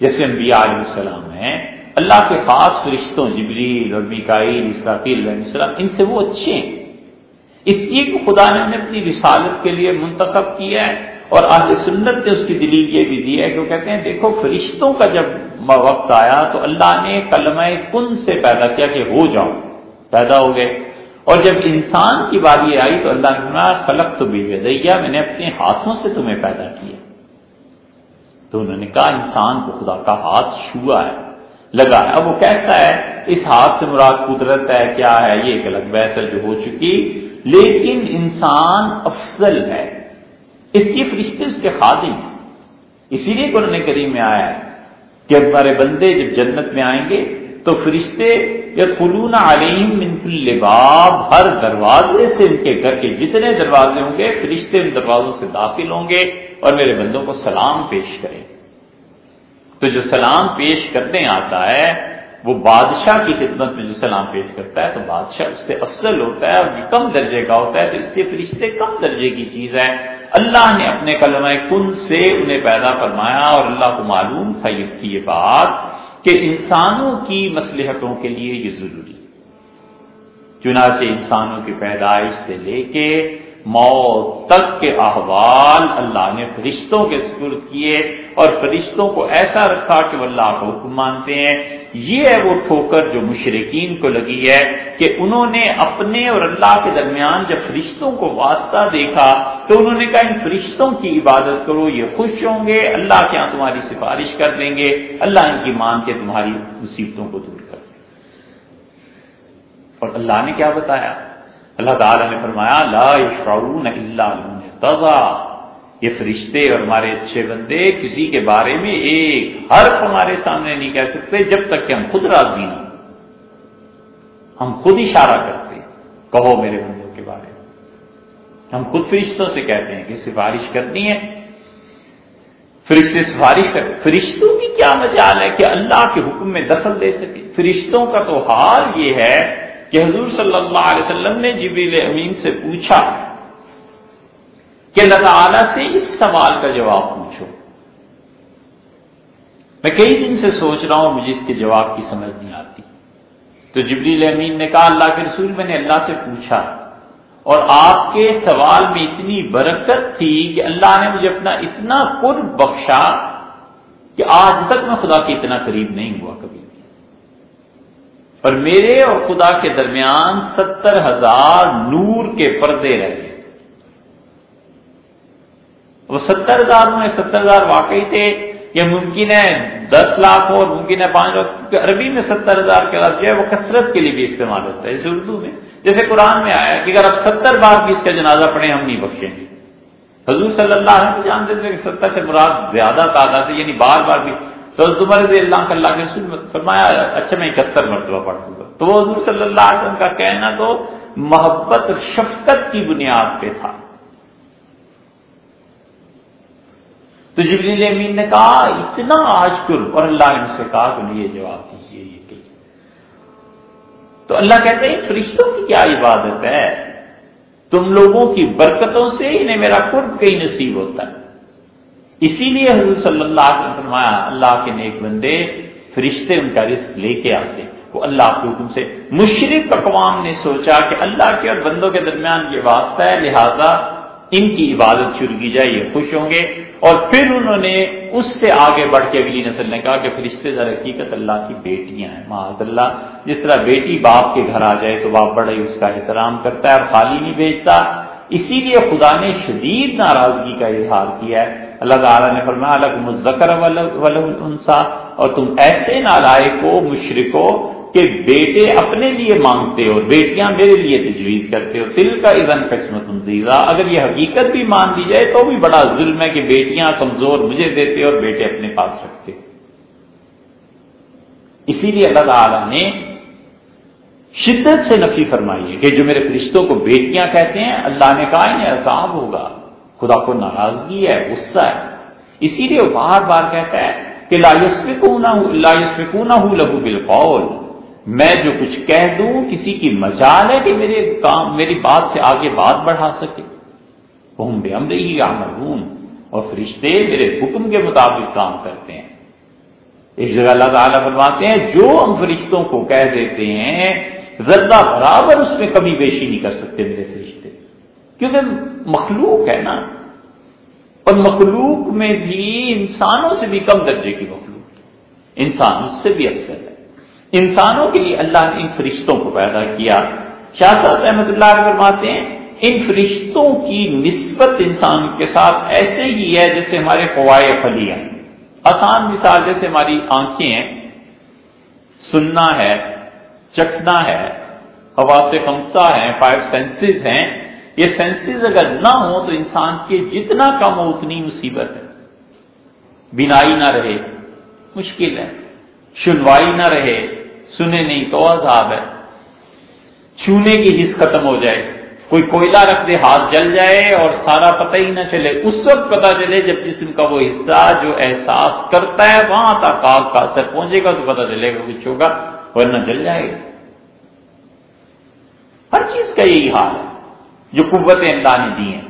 جیسے انبیاء علیہ السلام ہیں، اللہ کے خاص فرشتوں جبریل اور میکائیل، اسرافیل علیہ السلام، ان سے وہ اچھے ہیں۔ اس لیے کہ خدا نے اپنی رسالت کے لیے منتخب کیا ہے اور آج سنت نے اس کی دلیل یہ بھی دی ہے کہ وہ کہتے ہیں، دیکھو فرشتوں کا جب وقت آیا تو اللہ نے کلمہ کن سے پیدا کیا کہ ہو جاؤ، پیدا ہو گئے۔ اور جب انسان کی باری آئی تو اللہ نے خلق تو بھی دیا میں نے اپنے ہاتھوں سے تمہیں پیدا کیا۔ تو انہوں نے کہا، انسان کو خدا کا ہاتھ چھوا ہے، لگا ہے۔ اب وہ کیسا ہے، اس ہاتھ سے مراد قدرت ہے، کیا ہے؟ یہ ایک الگ بحث جو ہو چکی۔ لیکن انسان افضل ہے، اس کی فرشتے اس کے خادم ہیں۔ اسی لیے قرآن کریم میں آیا ہے کہ ہمارے بندے جب جنت میں آئیں گے تو فرشتے یا خلون علیم من باب، ہر دروازے سے ان کے گھر کے جتنے دروازے ہوں گے، فرشتے ان دروازوں سے داخل ہوں گے۔ اور میرے بندوں کو سلام پیش کریں۔ تو جو سلام پیش کرنے آتا ہے، وہ بادشاہ کی خدمت میں جو سلام پیش کرتا ہے، تو بادشاہ اس سے افضل ہوتا ہے اور یہ کم درجے کا ہوتا ہے، تو اس کے فرشتے کم درجے کی چیز ہے اللہ نے اپنے کلمہ کن سے انہیں پیدا فرمایا اور اللہ کو معلوم تھا یہ بات کہ انسانوں کی مسلحتوں کے لیے یہ ضروری۔ چنانچہ انسانوں کی پیدائش سے لے کے موت تک کے احوال اللہ نے فرشتوں کے سپرد کیے اور فرشتوں کو ایسا رکھا کہ وہ اللہ کا حکم مانتے ہیں۔ یہ ہے وہ ٹھوکر جو مشرقین کو لگی ہے کہ انہوں نے اپنے اور اللہ کے درمیان جب فرشتوں کو واسطہ دیکھا تو انہوں نے کہا ان فرشتوں کی عبادت کرو، یہ خوش ہوں گے، اللہ کے یہاں تمہاری سفارش کر دیں گے، اللہ ان کی مان کے تمہاری مصیبتوں کو دور کر دیں اور اللہ نے کیا بتایا؟ اللہ تعالیٰ نے فرمایا، لا یشعرون الا تضا یہ فرشتے اور ہمارے اچھے بندے کسی کے بارے میں ایک حرف ہمارے سامنے نہیں کہہ سکتے جب تک کہ ہم خود راضی نہ ہم خود اشارہ کرتے، کہو میرے بندوں کے بارے میں۔ ہم خود فرشتوں سے کہتے ہیں کہ سفارش کرنی ہے۔ فرشتے سفارش کر فرشتوں کی کیا مجال ہے کہ اللہ کے حکم میں دخل دے سکے؟ فرشتوں کا تو حال یہ ہے کہ حضور صلی اللہ علیہ وسلم نے جبریل امین سے پوچھا کہ اللہ تعالی سے اس سوال کا جواب پوچھو۔ میں کئی دن سے سوچ رہا ہوں، مجھے اس کے جواب کی سمجھ نہیں آتی۔ تو جبریل امین نے کہا، اللہ کے رسول، میں نے اللہ سے پوچھا اور آپ کے سوال میں اتنی برکت تھی کہ اللہ نے مجھے اپنا اتنا قرب بخشا کہ آج تک میں خدا کے اتنا قریب نہیں ہوا کبھی اور میرے اور خدا کے درمیان ستر ہزار نور کے پردے رہے وہ ستر ہزار میں ستر ہزار واقعی تھے، یہ ممکن ہے دس لاکھ ہو، ممکن ہے پانچ لاکھ، کیونکہ عربی میں ستر ہزار کا لفظ جو ہے، وہ کثرت کے لیے بھی استعمال ہوتا ہے، جیسے اردو میں۔ جیسے قرآن میں آیا کہ اگر اب ستر بار بھی اس کا جنازہ پڑھیں، ہم نہیں بخشیں گے۔ حضور صلی اللہ علیہ وسلم جانتے تھے کہ ستر سے مراد زیادہ تعداد ہے یعنی بار بار بھی تو عمر رضی اللہ کا اللہ کے رسول فرمایا اچھا میں اکہتر مرتبہ پڑھ دوں گا تو وہ حضور صلی اللہ علیہ وسلم کا کہنا تو محبت اور شفقت کی بنیاد پہ تھا۔ تو جبریل امین نے کہا، اتنا آج کل اور اللہ نے سے کہا کہ یہ جواب دیجیے یہ کہ تو اللہ کہتے ہیں فرشتوں کی کیا عبادت ہے؟ تم لوگوں کی برکتوں سے انہیں میرا قرب کئی نصیب ہوتا ہے۔ اسی لیے حضور صلی اللہ علیہ وسلم فرمایا، اللہ کے نیک بندے فرشتے ان کا رزق لے کے آتے وہ اللہ کے حکم سے مشرق اقوام نے سوچا کہ اللہ کے اور بندوں کے درمیان یہ واسطہ ہے، لہذا ان کی عبادت شروع کی جائے، یہ خوش ہوں گے۔ اور پھر انہوں نے اس سے آگے بڑھ کے اگلی نسل نے کہا کہ فرشتے در حقیقت اللہ کی بیٹیاں ہیں معاذ اللہ جس طرح بیٹی باپ کے گھر آ جائے تو باپ بڑا ہی اس کا احترام کرتا ہے اور خالی نہیں بیچتا اسی لیے خدا نے شدید ناراضگی کا اظہار کیا ہے۔ اللہ تعالیٰ نے فرمایا الگ مذکر انسا اور تم ایسے نالائق ہو مشرق ہو، کہ بیٹے اپنے لیے مانگتے ہو، بیٹیاں میرے لیے تجویز کرتے ہو۔ دل کا ادن قسمت دیزا اگر یہ حقیقت بھی مان دی جائے تو بھی بڑا ظلم ہے کہ بیٹیاں کمزور مجھے دیتے اور بیٹے اپنے پاس رکھتے۔ اسی لیے اللہ تعالیٰ نے شدت سے نفی فرمائی ہے کہ جو میرے فرشتوں کو بیٹیاں کہتے ہیں، اللہ نے کہا انہیں عذاب ہوگا۔ خدا کو ناراضگی ہے، غصہ ہے۔ اسی لیے وہ بار بار کہتا ہے کہ لایس میں کو ہوں لہو بالقول۔ میں جو کچھ کہہ دوں، کسی کی مجال ہے کہ میرے کام، میری بات سے آگے بات بڑھا سکے۔ ہم بے ہم رہی مرون اور فرشتے میرے حکم کے مطابق کام کرتے ہیں۔ ایک جگہ اللہ تعالیٰ بنواتے ہیں، جو ہم فرشتوں کو کہہ دیتے ہیں زدہ برابر اس میں کمی بیشی نہیں کر سکتے میرے فرشتے۔ کیونکہ مخلوق ہے نا؟ اور مخلوق میں بھی انسانوں سے بھی کم درجے کی مخلوق انسان اس سے بھی اکثر ہے۔ انسانوں کے لیے اللہ نے ان فرشتوں کو پیدا کیا۔ شاہ صاحب احمد اللہ فرماتے ہیں، ان فرشتوں کی نسبت انسان کے ساتھ ایسے ہی ہے جیسے ہمارے فوائے پھلی ہیں۔ آسان مثال جیسے ہماری آنکھیں ہیں۔ سننا ہے، چکھنا ہے، ہوا سے خمسہ ہے فائیو سینسز ہیں۔ یہ سینسز اگر نہ ہو تو انسان کے جتنا کم ہو اتنی مصیبت ہے۔ بینائی نہ رہے، مشکل ہے۔ سنوائی نہ رہے سنے نہیں تو عذاب ہے۔ چھونے کی حص ختم ہو جائے۔ کوئی کوئلہ رکھ دے، ہاتھ جل جائے اور سارا پتہ ہی نہ چلے۔ اس وقت پتہ چلے جب جسم کا وہ حصہ جو احساس کرتا ہے، وہاں تک آگ کا اثر پہنچے گا تو پتہ چلے گا کچھ ہوگا، ورنہ جل جائے گا۔ ہر چیز کا یہی حال ہے۔ جو قوتیں اللہ نے دی ہیں،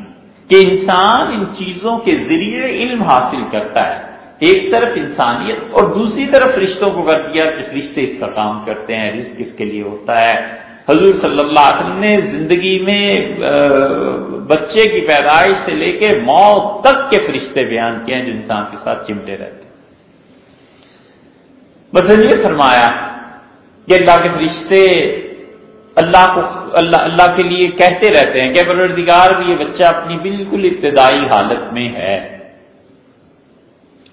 کہ انسان ان چیزوں کے ذریعے علم حاصل کرتا ہے۔ ایک طرف انسانیت اور دوسری طرف رشتوں کو کر دیا کہ رشتے اس کا کام کرتے ہیں، رزق اس کے لیے ہوتا ہے۔ حضور صلی اللہ علیہ وسلم نے زندگی میں بچے کی پیدائش سے لے کے موت تک کے فرشتے بیان کیے ہیں جو انسان کے ساتھ چمٹے رہتے بس یہ فرمایا کہ اللہ کے فرشتے اللہ کو اللہ اللہ کے لیے کہتے رہتے ہیں کہ پروردگار بھی یہ بچہ اپنی بالکل ابتدائی حالت میں ہے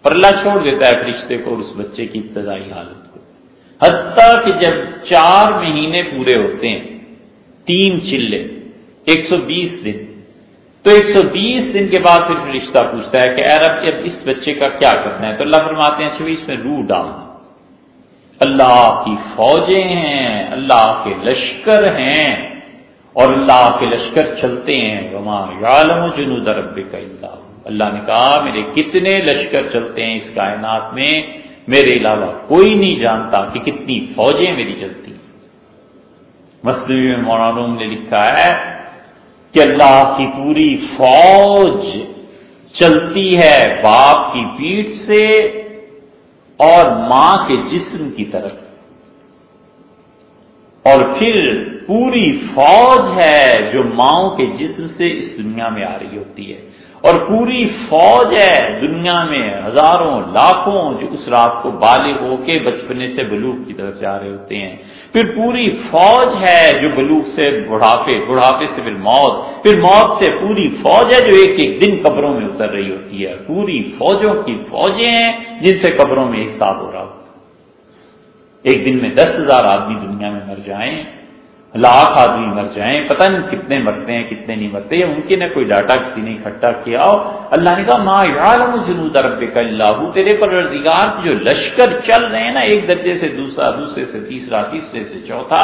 اور اللہ چھوڑ دیتا ہے فرشتے کو اس بچے کی ابتدائی حالت کو۔ حتیٰ کہ جب چار مہینے پورے ہوتے ہیں، تین چلے، ایک سو بیس دن، تو ایک سو بیس دن کے بعد پھر فرشتہ پوچھتا ہے کہ اب اس بچے کا کیا کرنا ہے؟ تو اللہ فرماتے ہیں اچھا اس میں روح ڈال۔ اللہ کی فوجیں ہیں، اللہ کے لشکر ہیں، اور اللہ کے لشکر چلتے ہیں۔ وما یعلم جنود ربک اللہ اللہ نے کہا، میرے کتنے لشکر چلتے ہیں اس کائنات میں، میرے علاوہ کوئی نہیں جانتا کہ کتنی فوجیں میری چلتی مسلم مولانا نے لکھا ہے کہ اللہ کی پوری فوج چلتی ہے باپ کی پیٹ سے اور ماں کے جسم کی طرف۔ اور پھر پوری فوج ہے جو ماؤں کے جسم سے اس دنیا میں آ رہی ہوتی ہے۔ اور پوری فوج ہے دنیا میں ہزاروں، لاکھوں جو اس رات کو بالغ ہو کے بچپنے سے بلوک کی طرف سے آ رہے ہوتے ہیں۔ پھر پوری فوج ہے جو بلوک سے بڑھاپے بڑھاپے سے پھر موت پھر موت سے پوری فوج ہے جو ایک ایک دن قبروں میں اتر رہی ہوتی ہے۔ پوری فوجوں کی فوجیں ہیں جن سے قبروں میں حساب ہو رہا ہوتا ایک دن میں دس ہزار آدمی دنیا میں مر جائیں لاکھ آدمی مر جائیں، پتہ نہیں کتنے مرتے ہیں، کتنے نہیں مرتے یہ ممکن ہے کوئی ڈاٹا کسی نے اکٹھا کیا ہو۔ اللہ نے کہا ماں یعلم جنود ربک اللہ تیرے پروردگار جو لشکر چل رہے ہیں نا، ایک درجے سے دوسرا، دوسرے سے تیسرا، تیسرے سے چوتھا،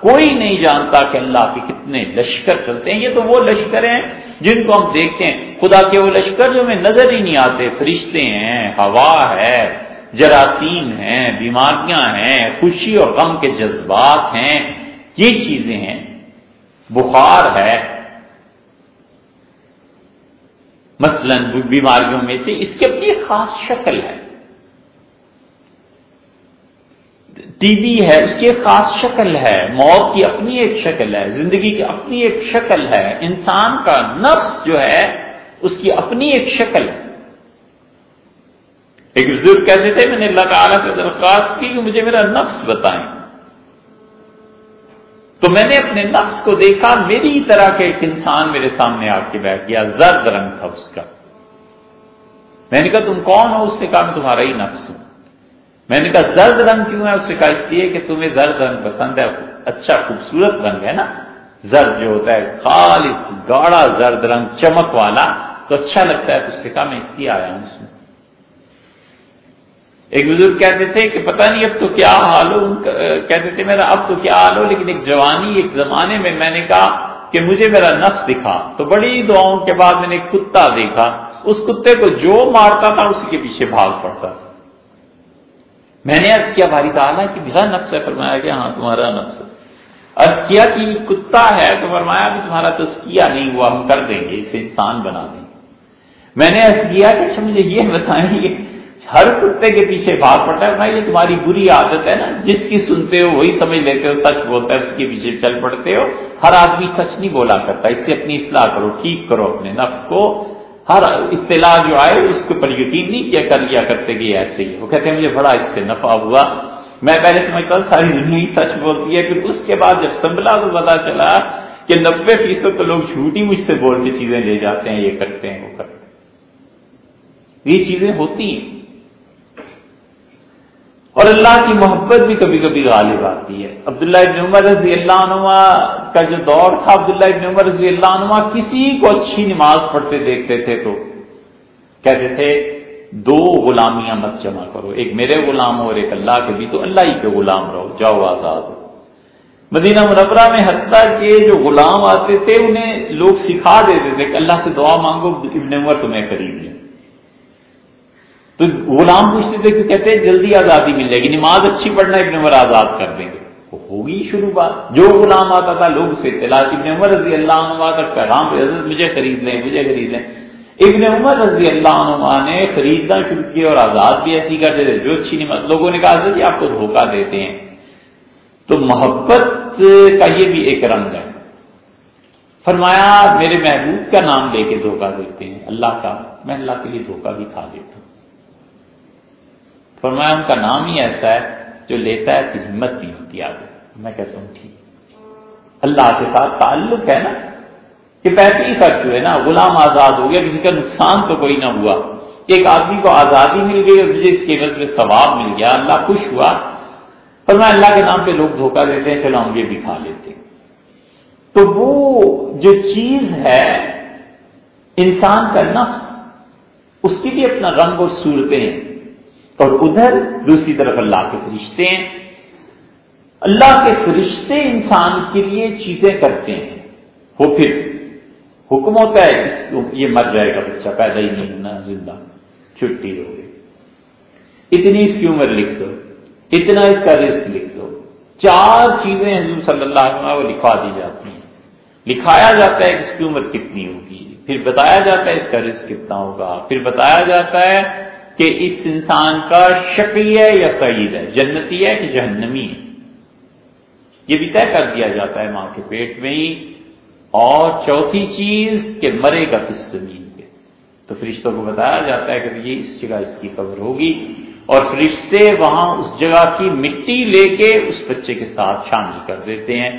کوئی نہیں جانتا کہ اللہ کے کتنے لشکر چلتے ہیں۔ یہ تو وہ لشکر ہیں جن کو ہم دیکھتے ہیں۔ خدا کے وہ لشکر جو ہمیں نظر ہی نہیں آتے، فرشتے ہیں، ہوا ہے، جراثیم ہیں، بیماریاں ہیں، خوشی اور غم کے جذبات ہیں۔ یہ چیزیں ہیں، بخار ہے، مثلا بیماریوں میں سے اس کی اپنی خاص شکل ہے۔ ٹی بی ہے، اس کی ایک خاص شکل ہے، موت کی اپنی ایک شکل ہے، زندگی کی اپنی ایک شکل ہے، انسان کا نفس جو ہے، اس کی اپنی ایک شکل ہے۔ ایک بزرگ کہتے تھے، میں نے اللہ تعالیٰ سے درخواست کی کہ مجھے میرا نفس بتائیں۔ تو میں نے اپنے نفس کو دیکھا، میری طرح کا ایک انسان میرے سامنے آ کے بیٹھ گیا، زرد رنگ تھا اس کا۔ میں نے کہا، تم کون ہو؟ اس نے کہا، میں تمہارا ہی نفس ہوں۔ میں نے کہا، زرد رنگ کیوں ہے؟ اس سے کہا، اس لیے کہ تمہیں زرد رنگ پسند ہے۔ اچھا خوبصورت رنگ ہے نا۔ زرد جو ہوتا ہے، خالص گاڑا زرد رنگ، چمک والا۔ تو اچھا لگتا ہے تو اس سے کہا، میں اس لیے آیا ہوں اس میں۔ ایک بزرگ کہتے تھے کہ پتہ نہیں اب تو کیا حال ہو کہتے تھے میرا اب تو کیا حال ہو، لیکن ایک جوانی، ایک زمانے میں میں نے کہا کہ مجھے میرا نفس دکھا۔ تو بڑی دعاؤں کے بعد میں نے ایک کتا دیکھا۔ اس کتے کو جو مارتا تھا، اسی کے پیچھے بھاگ پڑتا تھا۔ میں نے ارد کیا، بھاری تعالیٰ، کہ میرا نفس ہے؟ فرمایا کہ ہاں تمہارا نفس ارد کیا کہ کتا ہے؟ تو فرمایا کہ تمہارا تو نہیں ہوا، ہم کر دیں گے، اسے انسان بنا دیں۔ گے میں نے ارد کیا کہ اچھا مجھے یہ بتائیں گے ہر کتے کے پیچھے بھاگ پڑتا ہے، بھائی یہ تمہاری بری عادت ہے نا، جس کی سنتے ہو وہی سمجھ لیتے ہو، سچ بولتا ہے، اس کے پیچھے چل پڑتے ہو۔ ہر آدمی سچ نہیں بولا کرتا، اس سے اپنی اصلاح کرو، ٹھیک کرو اپنے نفس کو۔ ہر اطلاع جو آئے، اس کے اوپر یقین نہیں کیا، کر لیا کرتے کہ ایسے ہی وہ کہتے ہیں، مجھے بڑا اس سے نفع ہوا۔ میں پہلے سمجھتا ہوں، ساری دنیا ہی سچ بولتی ہے، پھر اس کے بعد جب سنبھلا تو پتا چلا کہ نبے فیصد تو لوگ جھوٹی مجھ سے بول کے چیزیں لے جاتے ہیں، یہ کرتے ہیں، وہ کرتے ہیں۔ یہ چیزیں ہوتی ہیں۔ اور اللہ کی محبت بھی کبھی کبھی غالب آتی ہے۔ عبداللہ ابن عمر رضی اللہ عنہ کا جو دور تھا، عبداللہ ابن عمر رضی اللہ عنہ کسی کو اچھی نماز پڑھتے دیکھتے تھے تو کہتے تھے، دو غلامیاں مت جمع کرو، ایک میرے غلام ہو اور ایک اللہ کے بھی، تو اللہ ہی کے غلام رہو، جاؤ آزاد۔ ہو مدینہ منورہ میں حتیٰ کے جو غلام آتے تھے، انہیں لوگ سکھا دیتے تھے کہ اللہ سے دعا مانگو، ابن عمر تمہیں خرید لیں تو غلام پوچھتے تھے کہ کہتے ہیں جلدی آزادی مل جائے گی، نماز اچھی پڑھنا ابن عمر آزاد کر دیں گے۔ ہوگی شروع بات۔ جو غلام آتا تھا، لوگ اسے اطلاع ابن عمر رضی اللہ عنہ کا پیغام حضرت مجھے خرید لیں، مجھے خرید لیں۔ ابن عمر رضی اللہ عنہ نے خریدنا شروع کیا اور آزاد بھی ایسی کرتے تھے، جو اچھی نماز لوگوں نے کہا جی آپ کو دھوکہ دیتے ہیں۔ تو محبت کا یہ بھی ایک رنگ ہے۔ فرمایا، میرے محبوب کا نام لے کے دھوکہ دیتے ہیں۔ اللہ کا، میں اللہ کے لیے دھوکہ بھی کھا لیتا ہوں۔ فرمایا ان کا نام ہی ایسا ہے جو لیتا ہے تو ہمت نہیں ہوتی آگے۔ میں کہتا ہوں ٹھیک۔ اللہ کے ساتھ تعلق ہے نا کہ پیسے ہی خرچ ہوئے نا، غلام آزاد ہو گیا، کسی کا نقصان تو کوئی نہ ہوا۔ ایک آدمی کو آزادی مل گئی اور مجھے اس کے میں ثواب مل گیا، اللہ خوش ہوا۔ پر میں اللہ کے نام پہ لوگ دھوکہ دیتے ہیں، چلو ہم یہ بھی کھا لیتے۔ تو وہ جو چیز ہے، انسان کا نفس، اس کی بھی اپنا رنگ اور صورتیں ہیں۔ اور ادھر دوسری طرف اللہ کے فرشتے ہیں۔ اللہ کے فرشتے انسان کے لیے چیزیں کرتے ہیں۔ وہ پھر حکم ہوتا ہے یہ مر جائے گا، بچہ پیدا ہی نہیں ہونا، زندہ، چھٹی ہو گئی۔ اتنی اس کی عمر لکھ دو، اتنا اس کا رزق لکھ دو۔ چار چیزیں حضور صلی اللہ علیہ وسلم وہ لکھوا دی جاتی ہیں۔ لکھایا جاتا ہے کہ اس کی عمر کتنی ہوگی، پھر بتایا جاتا ہے اس کا رزق کتنا ہوگا، پھر بتایا جاتا ہے کہ اس انسان کا شکلی ہے یا سعید ہے؟ جنتی ہے کہ جہنمی ہے؟ یہ بھی طے کر دیا جاتا ہے ماں کے پیٹ میں ہی۔ اور چوتھی چیز کہ مرے گا کس زمین پہ تو فرشتوں کو بتایا جاتا ہے کہ یہ اس جگہ اس کی قبر ہوگی۔ اور فرشتے وہاں اس جگہ کی مٹی لے کے اس بچے کے ساتھ شامل کر دیتے ہیں۔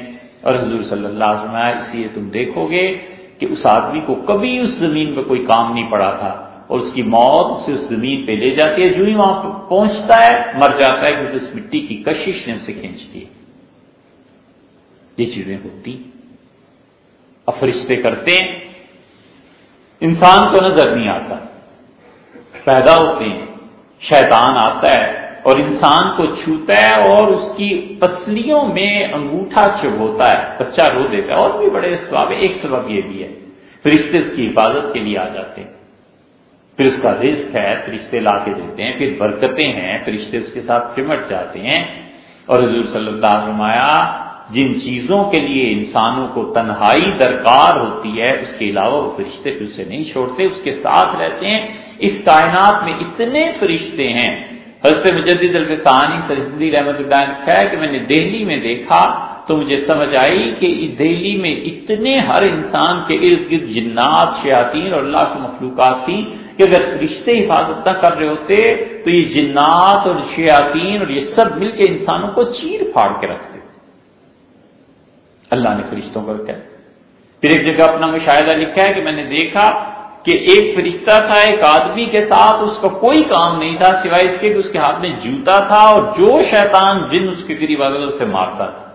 اور حضور صلی اللہ علیہ وسلم اس لیے تم دیکھو گے کہ اس آدمی کو کبھی اس زمین پہ کوئی کام نہیں پڑا تھا۔ اور اس کی موت اسے اس زمین پہ لے جاتی ہے، جو ہی وہاں پہنچتا ہے، مر جاتا ہے، کیونکہ اس مٹی کی کشش نے اسے کھینچتی ہے۔ یہ چیزیں ہوتی اب فرشتے کرتے ہیں۔ انسان کو نظر نہیں آتا۔ پیدا ہوتے ہیں۔ شیطان آتا ہے اور انسان کو چھوتا ہے اور اس کی پسلیوں میں انگوٹھا چبوتا ہے، بچہ رو دیتا ہے۔ اور بھی بڑے سباب ایک سبب یہ بھی ہے۔ فرشتے اس کی حفاظت کے لیے آ جاتے ہیں۔ پھر اس کا رزق ہے، فرشتے لا کے دیتے ہیں، پھر برکتیں ہیں، فرشتے اس کے ساتھ چمٹ جاتے ہیں۔ اور حضور صلی اللہ علیہ وسلم جن چیزوں کے لیے انسانوں کو تنہائی درکار ہوتی ہے، اس کے علاوہ وہ فرشتے پھر اسے نہیں چھوڑتے، اس کے ساتھ رہتے ہیں۔ اس کائنات میں اتنے فرشتے ہیں۔ حضرت مجدد الفسانی سرحدی رحمت اللہ نے کہا کہ میں نے دہلی میں دیکھا تو مجھے سمجھ آئی کہ دہلی میں اتنے ہر انسان کے ارد گرد جنات، شیاطین اور اللہ کی مخلوقات تھیں کہ اگر رشتے حفاظت نہ کر رہے ہوتے تو یہ جنات اور شیاطین اور یہ سب مل کے انسانوں کو چیر پھاڑ کے رکھتے۔ اللہ نے فرشتوں کو رکھا پھر ایک جگہ اپنا مشاہدہ لکھا ہے کہ میں نے دیکھا کہ ایک فرشتہ تھا، ایک آدمی کے ساتھ، اس کا کوئی کام نہیں تھا، سوائے اس کے کہ اس کے ہاتھ میں جوتا تھا اور جو شیطان جن اس کے قریب آگے اسے مارتا تھا۔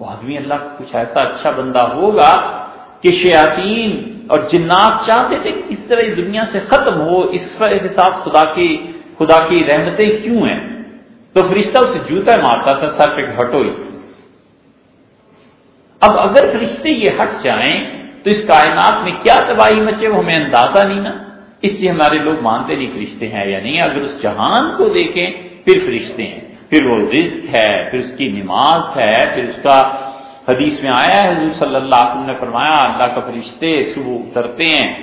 وہ آدمی اللہ کا کچھ ایسا اچھا بندہ ہوگا کہ شیاطین اور جنات چاہتے تھے کہ اس طرح دنیا سے ختم ہو، اس کے ساتھ خدا کی خدا کی رحمتیں کیوں ہیں؟ تو فرشتہ اسے جوتا مارتا تھا، سر پہ ہٹو اس اب اگر فرشتے یہ ہٹ جائیں، تو اس کائنات میں کیا تباہی مچے؟ وہ ہمیں اندازہ نہیں نا۔ اس لیے ہمارے لوگ مانتے نہیں فرشتے ہیں یا نہیں۔ اگر اس جہان کو دیکھیں، پھر فرشتے ہیں۔ پھر وہ رزق ہے، پھر اس کی نماز ہے، پھر اس کا حدیث میں آیا ہے، حضور صلی اللہ علیہ وسلم نے فرمایا، اللہ کا فرشتے صبح اترتے ہیں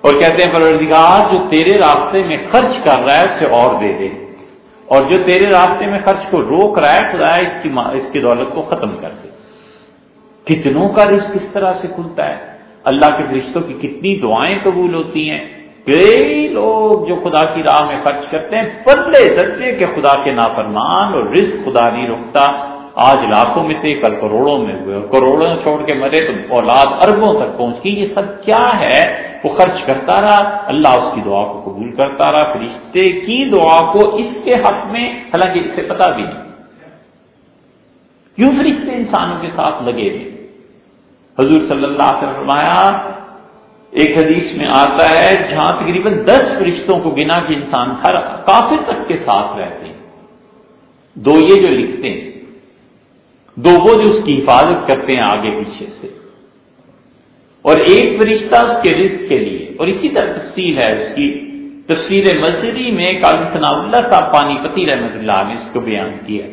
اور کہتے ہیں، پروردگار، جو تیرے راستے میں خرچ کر رہا ہے، اسے اور دے دے۔ اور جو تیرے راستے میں خرچ کو روک رہا ہے، خدا اس کی اس کی دولت کو ختم کر دے۔ کتنوں کا رزق کس طرح سے کھلتا ہے؟ اللہ کے رشتوں کی کتنی دعائیں قبول ہوتی ہیں۔ کئی لوگ جو خدا کی راہ میں خرچ کرتے ہیں بدلے درجے کے خدا کے نافرمان اور رزق خدا نہیں روکتا۔ آج لاکھوں میں تھے کل کروڑوں میں ہوئے اور کروڑوں چھوڑ کے مرے تو اولاد اربوں تک پہنچ گئی. یہ سب کیا ہے؟ وہ خرچ کرتا رہا، اللہ اس کی دعا کو قبول کرتا رہا، فرشتے کی دعا کو اس کے حق میں، حالانکہ اس سے پتا بھی نہیں. کیوں فرشتے انسانوں کے ساتھ لگے ہوئے حضور صلی اللہ علیہ فرمایا، ایک حدیث میں آتا ہے، جہاں تقریباً دس فرشتوں کو گنا کے انسان ہر کافر تک کے ساتھ رہتے ہیں. دو یہ جو لکھتے ہیں دو وہ جو اس کی حفاظت کرتے ہیں آگے پیچھے سے۔ اور ایک فرشتہ اس کے رزق کے لیے۔ اور اسی طرح تفصیل ہے اس کی۔ تفسیر مسجدی میں قاضی ثناء اللہ صاحب پانی پتی رحمت اللہ نے اس کو بیان کیا۔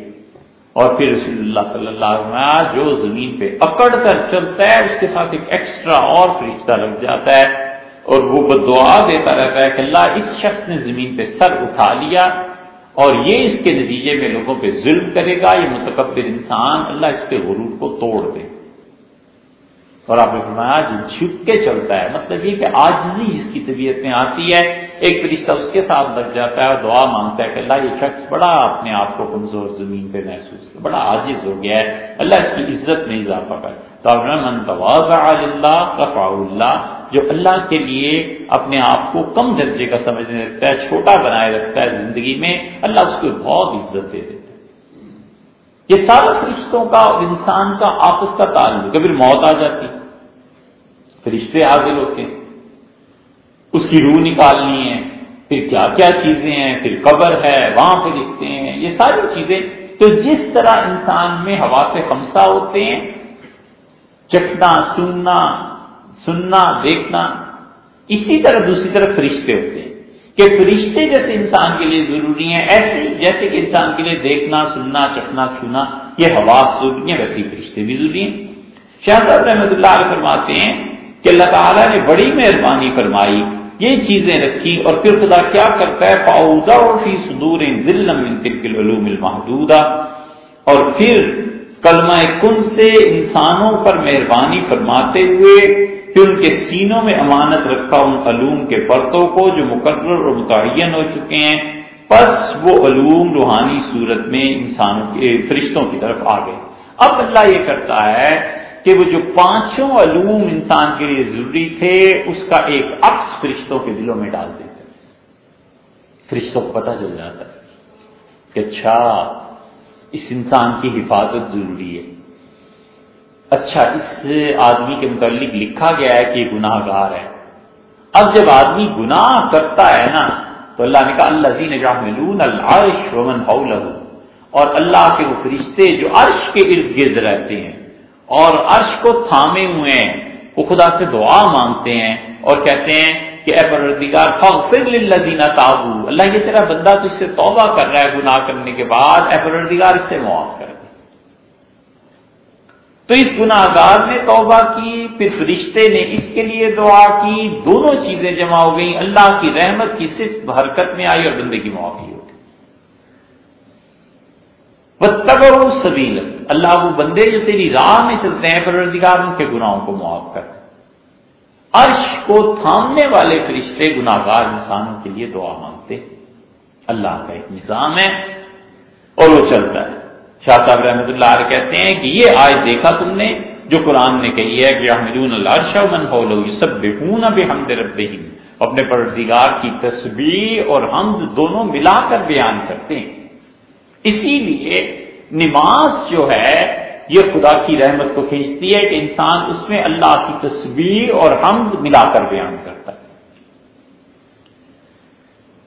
اور پھر رسول اللہ صلی اللہ علیہ وسلم جو زمین پہ اکڑ کر چلتا ہے، اس کے ساتھ ایک ایکسٹرا اور فرشتہ لگ جاتا ہے۔ اور وہ دعا دیتا رہتا ہے کہ اللہ اس شخص نے زمین پہ سر اٹھا لیا۔ اور یہ اس کے نتیجے میں لوگوں پہ ظلم کرے گا، یہ متکبر انسان اللہ اس کے غروب کو توڑ دے۔ اور آپ نے فرمایا جھک کے چلتا ہے مطلب یہ کہ آج ہی اس کی طبیعت میں آتی ہے، ایک فرشتہ اس کے ساتھ لگ جاتا ہے اور دعا مانگتا ہے کہ اللہ، یہ شخص بڑا اپنے آپ کو کمزور زمین پہ محسوس بڑا عاجز ہو گیا ہے، اللہ اس کی عزت میں اضافہ کر۔ تو اللہ رفع اللہ، جو اللہ کے لیے اپنے آپ کو کم درجے کا سمجھنے لگتا ہے، چھوٹا بنائے رکھتا ہے زندگی میں، اللہ اس کو بہت عزت دے دیتا ہے۔ یہ سارا فرشتوں کا اور انسان کا آپس کا تعلق ہے پھر موت آ جاتی۔ فرشتے حاضر ہوتے ہیں۔ اس کی روح نکالنی ہے۔ پھر کیا کیا چیزیں ہیں؟ پھر قبر ہے، وہاں پہ لکھتے ہیں۔ یہ ساری چیزیں تو جس طرح انسان میں ہوا سے خمسہ ہوتے ہیں چکھنا، سننا سننا، دیکھنا، اسی طرح دوسری طرف فرشتے ہوتے ہیں کہ فرشتے جیسے انسان کے لیے ضروری ہیں، ایسے جیسے کہ انسان کے لیے دیکھنا، سننا، چکھنا، چھونا، یہ ہوا ضروری ہیں، ویسے فرشتے بھی ضروری ہیں۔ شاہ صاحب رحمۃ اللہ علیہ فرماتے ہیں کہ اللہ تعالیٰ نے بڑی مہربانی فرمائی، یہ چیزیں رکھی اور پھر خدا کیا کرتا ہے؟ پاؤزا فی صدور علوم المحدودہ۔ اور پھر کلمہ کن سے انسانوں پر مہربانی فرماتے ہوئے پھر ان کے سینوں میں امانت رکھا ان علوم کے پرتوں کو جو مقرر اور متعین ہو چکے ہیں۔ بس وہ علوم روحانی صورت میں انسانوں کے فرشتوں کی طرف آ گئے۔ اب اللہ یہ کرتا ہے کہ وہ جو پانچوں علوم انسان کے لیے ضروری تھے، اس کا ایک عکس فرشتوں کے دلوں میں ڈال دیتے۔ فرشتوں کو پتہ چل جاتا ہے کہ اچھا اس انسان کی حفاظت ضروری ہے۔ اچھا اس آدمی کے متعلق لکھا گیا ہے کہ یہ گناہ گار ہے۔ اب جب آدمی گناہ کرتا ہے نا، تو اللہ نے کہا اللہ زین جاملون العرش ومن حولہ۔ اور اللہ کے وہ فرشتے جو عرش کے ارد گرد رہتے ہیں اور عرش کو تھامے ہوئے ہیں، وہ خدا سے دعا مانگتے ہیں اور کہتے ہیں کہ اے پروردگار، فاغفر للذین تابو اللہ یہ تیرا بندہ تو اس سے توبہ کر رہا ہے گناہ کرنے کے بعد، اے پروردگار، اس سے معاف کر دے۔ تو اس گناہ گار نے توبہ کی، پھر فرشتے نے اس کے لیے دعا کی، دونوں چیزیں جمع ہو گئیں۔ اللہ کی رحمت کی صرف حرکت میں آئی اور بندے کی معافی ہو تبر سبیل اللہ وہ بندے جو تیری راہ میں چلتے ہیں، پروردگار، ان کے گناہوں کو معاف کر عرش کو تھامنے والے فرشتے گناگار انسانوں کے لیے دعا مانگتے اللہ کا ایک نظام ہے اور وہ چلتا ہے۔ شاہ صاحب رحمۃ اللہ علیہ کہتے ہیں کہ یہ آج دیکھا تم نے جو قرآن نے کہی ہے کہ اللہ من ہو لو یہ سب حمد رب اپنے پروردگار کی تصویر اور حمد دونوں ملا کر بیان کرتے ہیں۔ اسی لیے نماز جو ہے یہ خدا کی رحمت کو کھینچتی ہے کہ انسان اس میں اللہ کی تصویر اور حمد ملا کر بیان کرتا ہے۔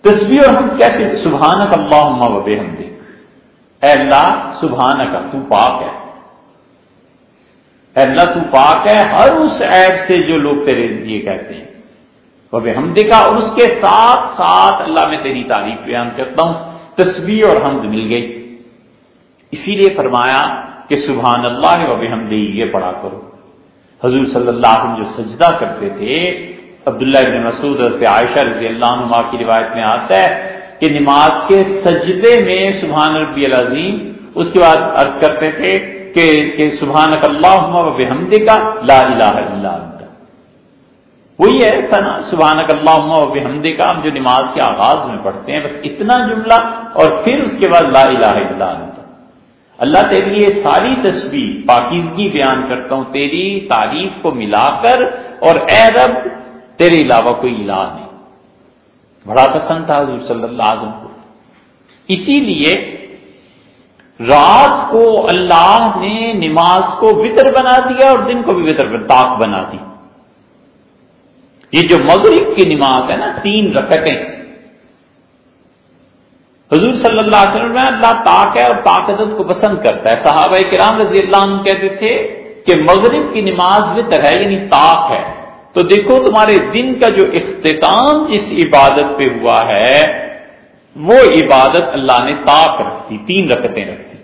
تصویر اور ہم کیسے؟ سبحان کا اللہ وب ہم اے اللہ سبحان کا تو پاک ہے۔ اے اللہ، تو پاک ہے۔ ہر اس ایپ سے جو لوگ تیرے لیے کہتے ہیں۔ وب ہم دیکھا اور اس کے ساتھ ساتھ اللہ میں تیری تعریف بیان کرتا ہوں۔ تصویر اور حمد مل گئی۔ اسی لیے فرمایا کہ سبحان اللہ و بحمدی یہ پڑھا کرو۔ حضور صلی اللہ علیہ وسلم جو سجدہ کرتے تھے عبداللہ ابن مسعود سے عائشہ رضی اللہ عنہ کی روایت میں آتا ہے کہ نماز کے سجدے میں سبحان ربی العظیم اس کے بعد عرض کرتے تھے کہ, کہ سبحان اللہ و بحمدی کا لا الہ الا وہی ہے نا سبحان اللہ و کا ہم جو نماز کے آغاز میں پڑھتے ہیں بس اتنا جملہ اور پھر اس کے بعد لا الہ الا اللہ اللہ تیری یہ ساری تصویر پاکیزگی بیان کرتا ہوں، تیری تعریف کو ملا کر، اور اے رب، تیرے علاوہ کوئی الہ نہیں۔ بڑا پسند تھا حضور صلی اللہ علیہ وسلم کو۔ اسی لیے رات کو اللہ نے نماز کو وطر بنا دیا اور دن کو بھی وطر تاک بنا دی۔ یہ جو مغرب کی نماز ہے نا، تین رکعتیں۔ حضور صلی اللہ علیہ وسلم اللہ طاق ہے اور طاقت کو پسند کرتا ہے۔ صحابہ کرام رضی اللہ عنہ کہتے تھے کہ مغرب کی نماز وطر ہے یعنی طاق ہے۔ تو دیکھو تمہارے دن کا جو اختتام جس عبادت پہ ہوا ہے، وہ عبادت اللہ نے طاق رکھتی، تین رکتیں رکھتی۔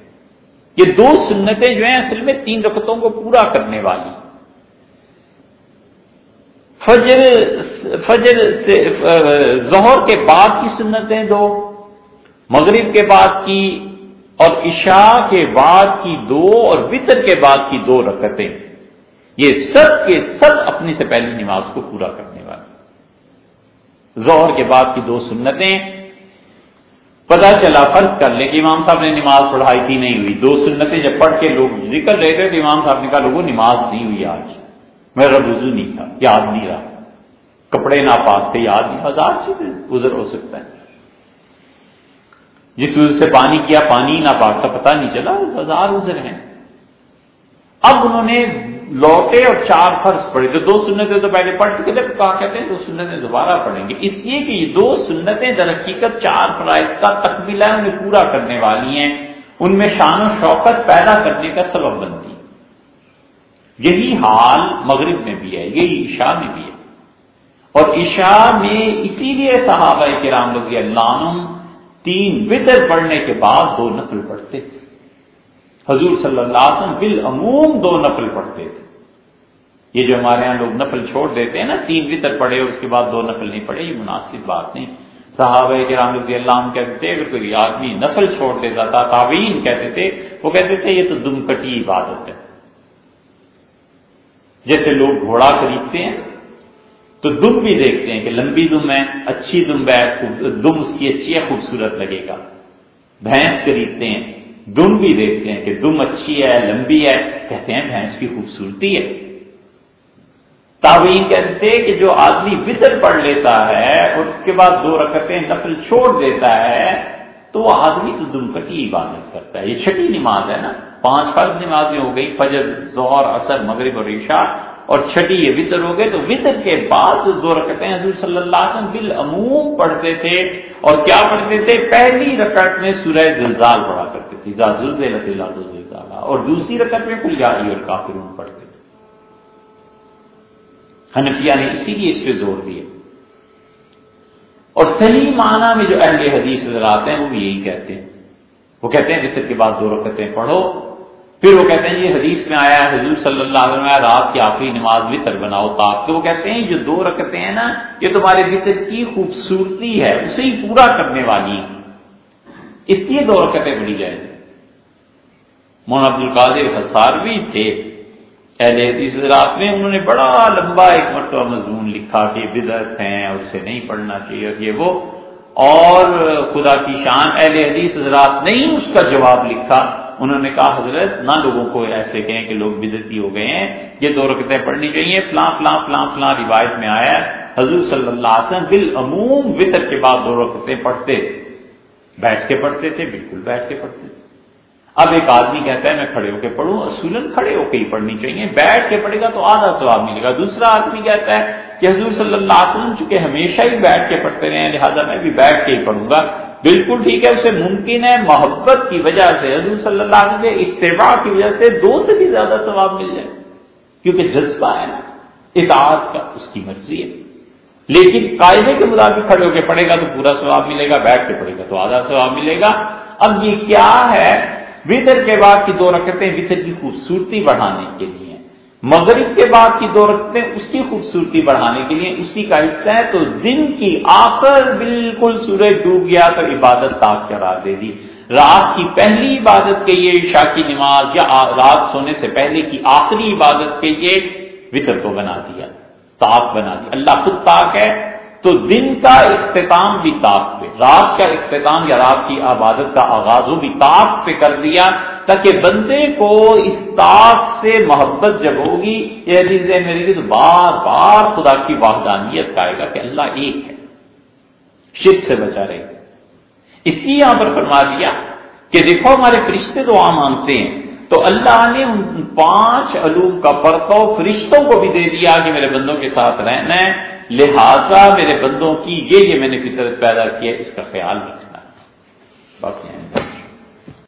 یہ دو سنتیں جو ہیں اصل میں تین رکتوں کو پورا کرنے والی۔ فجر فجر سے، ظہر کے بعد کی سنتیں دو۔ مغرب کے بعد کی اور عشاء کے بعد کی دو اور وطر کے بعد کی دو رکتیں یہ سب کے سب اپنی سے پہلی نماز کو پورا کرنے والے۔ زہر کے بعد کی دو سنتیں۔ پتا چلا، فرض کر لیں کہ امام صاحب نے نماز پڑھائی تھی، نہیں ہوئی۔ دو سنتیں جب پڑھ کے لوگ ذکر رہے تھے تو امام صاحب نے کہا، لوگوں، نماز نہیں ہوئی آج۔ میرا وضو نہیں تھا، یاد نہیں رہا۔ کپڑے ناپاک تھے، یاد نہیں۔ ہزار چیزیں گزر ہو سکتا ہے۔ جس وجہ سے پانی کیا، پانی نہ پاک کا پتہ نہیں چلا، ہزار ازر ہیں۔ اب انہوں نے لوٹے اور چار فرض پڑے تو دو سنتیں تو پہلے پڑھ چکے تھے، کہا کہتے ہیں دو سنتیں دوبارہ پڑھیں گے۔ اس لیے کہ یہ دو سنتیں در حقیقت چار فرائض کا تکمیلا انہیں پورا کرنے والی ہیں۔ ان میں شان و شوقت پیدا کرنے کا سبب بنتی۔ یہی حال مغرب میں بھی ہے، یہی عشاء میں بھی ہے۔ اور عشاء میں اسی لیے صحابہ کے رام رضی اللہ عنہ تین وطر پڑھنے کے بعد دو نفل پڑھتے تھے۔ حضور صلی اللہ علیہ وسلم بالعموم دو نفل پڑھتے تھے۔ یہ جو ہمارے ہاں لوگ نفل چھوڑ دیتے ہیں نا، تین وطر پڑھے، اس کے بعد دو نفل نہیں پڑھے، یہ مناسب بات نہیں۔ صحابہ کے رضی اللہ عنہ کہتے تھے، اگر کوئی آدمی نفل چھوڑ دیتا تھا تعوین کہتے تھے، وہ کہتے تھے، یہ تو دم کٹی عبادت ہے۔ جیسے لوگ گھوڑا خریدتے ہیں تو دم بھی دیکھتے ہیں کہ لمبی دم ہے، اچھی دم ہے دم اس کی اچھی ہے خوبصورت لگے گا۔ بھینس خریدتے ہیں، دم بھی دیکھتے ہیں کہ دم اچھی ہے، لمبی ہے۔ کہتے ہیں بھینس کی خوبصورتی ہے۔ تابعین کہتے ہیں کہ جو آدمی وطر پڑھ لیتا ہے، اس کے بعد دو رکعتیں نفل چھوڑ دیتا ہے، تو وہ آدمی تو دم کٹی عبادت کرتا ہے؟ یہ چھٹی نماز ہے نا؟ پانچ فرض نمازیں ہو گئی فجر، ظہر اثر مغرب اور عشاء۔ اور چھٹی یہ وطر ہو گئے تو وطر کے بعد دو رکعتیں حضور صلی اللہ علیہ وسلم بالعموم پڑھتے تھے اور کیا پڑھتے تھے؟ پہلی رکعت میں سورہ زلزال پڑھا کرتے تھے زلزال اور دوسری رکعت میں کل جاری اور کافرون پڑھتے تھے۔ حنفیہ نے اسی لیے اس پہ زور دیا۔ اور صحیح معنی میں جو اہل حدیث نظر آتے ہیں، وہ بھی یہی کہتے ہیں۔ وہ کہتے ہیں وطر کے بعد دو رکعتیں پڑھو پھر وہ کہتے ہیں یہ حدیث میں آیا حضور صلی اللہ علیہ وسلم رات کی آخری نماز وطر بناؤ تاپ تو وہ کہتے ہیں جو دو رکھتے ہیں نا، یہ تمہارے وطر کی خوبصورتی ہے، اسے ہی پورا کرنے والی۔ اس لیے دو رکھتے بڑی جائیں۔ مولانا عبد القادر حسار بھی تھے، اہل حدیث رات میں، انہوں نے بڑا لمبا ایک مرتبہ مضمون لکھا کہ بدعت ہیں، اور اسے نہیں پڑھنا چاہیے یہ وہ۔ اور خدا کی شان، اہل حدیث حضرات نہیں اس کا جواب لکھا۔ انہوں نے کہا، حضرت، نہ لوگوں کو ایسے کہیں کہ لوگ بدتی ہو گئے ہیں، یہ دو رکتیں پڑھنی چاہیے، فلاں فلاں فلاں فلاں روایت میں آیا حضور صلی اللہ علیہ وسلم بالعموم وطر کے بعد دو رکتیں پڑھتے، بیٹھ کے پڑھتے تھے، بالکل بیٹھ کے پڑھتے۔ تھے اب ایک آدمی کہتا ہے، میں کھڑے ہو کے پڑھوں اصولن کھڑے ہو کے ہی پڑھنی چاہیے، بیٹھ کے پڑھے گا تو آدھا سواب ملے گا دوسرا آدمی کہتا ہے کہ حضور صلی اللہ علیہ وسلم چونکہ ہمیشہ ہی بیٹھ کے پڑھتے رہے ہیں، لہٰذا میں بھی بیٹھ کے ہی پڑھوں گا۔ بالکل ٹھیک ہے، اسے ممکن ہے، محبت کی وجہ سے، حضور صلی اللہ علیہ وسلم اتباع کی وجہ سے دو سے بھی زیادہ ثواب مل جائے۔ کیونکہ جذبہ ہے نا، اطاعت کا، اس کی مرضی ہے۔ لیکن قاعدے کے مطابق کھڑے ہو کے پڑے گا تو پورا ثواب ملے گا، بیٹھ کے پڑے گا تو آدھا ثواب ملے گا۔ اب یہ کیا ہے؟ وطر کے بعد کی دو رکعتیں وطر کی خوبصورتی بڑھانے کے لیے۔ مغرب کے بعد کی دو رکھتے اس کی خوبصورتی بڑھانے کے لیے اسی کا حصہ ہے، تو دن کی آخر بالکل سورج ڈوب گیا تو عبادت تاک قرار دے دی۔ رات کی پہلی عبادت کے یہ عشاء کی نماز یا رات سونے سے پہلے کی آخری عبادت کے یہ وطر کو بنا دیا، تاک بنا دیا۔ اللہ خود تاک ہے تو دن کا اختتام بھی تاپ پہ، رات کا اختتام یا رات کی عبادت کا آغاز بھی تاپ پہ کر دیا تاکہ بندے کو اس تاپ سے محبت جب ہوگی یہ چیزیں میری تو بار بار خدا کی واحدانیت کہے گا کہ اللہ ایک ہے، شرک سے بچا رہے۔ گا اس لیے یہاں پر فرما دیا کہ دیکھو ہمارے فرشتے تو عام مانتے ہیں، تو اللہ نے ان پانچ علوم کا پرتو فرشتوں کو بھی دے دیا کہ میرے بندوں کے ساتھ رہنا ہے لہذا میرے بندوں کی یہ یہ میں نے فطرت پیدا کی ہے، اس کا خیال رکھنا باقی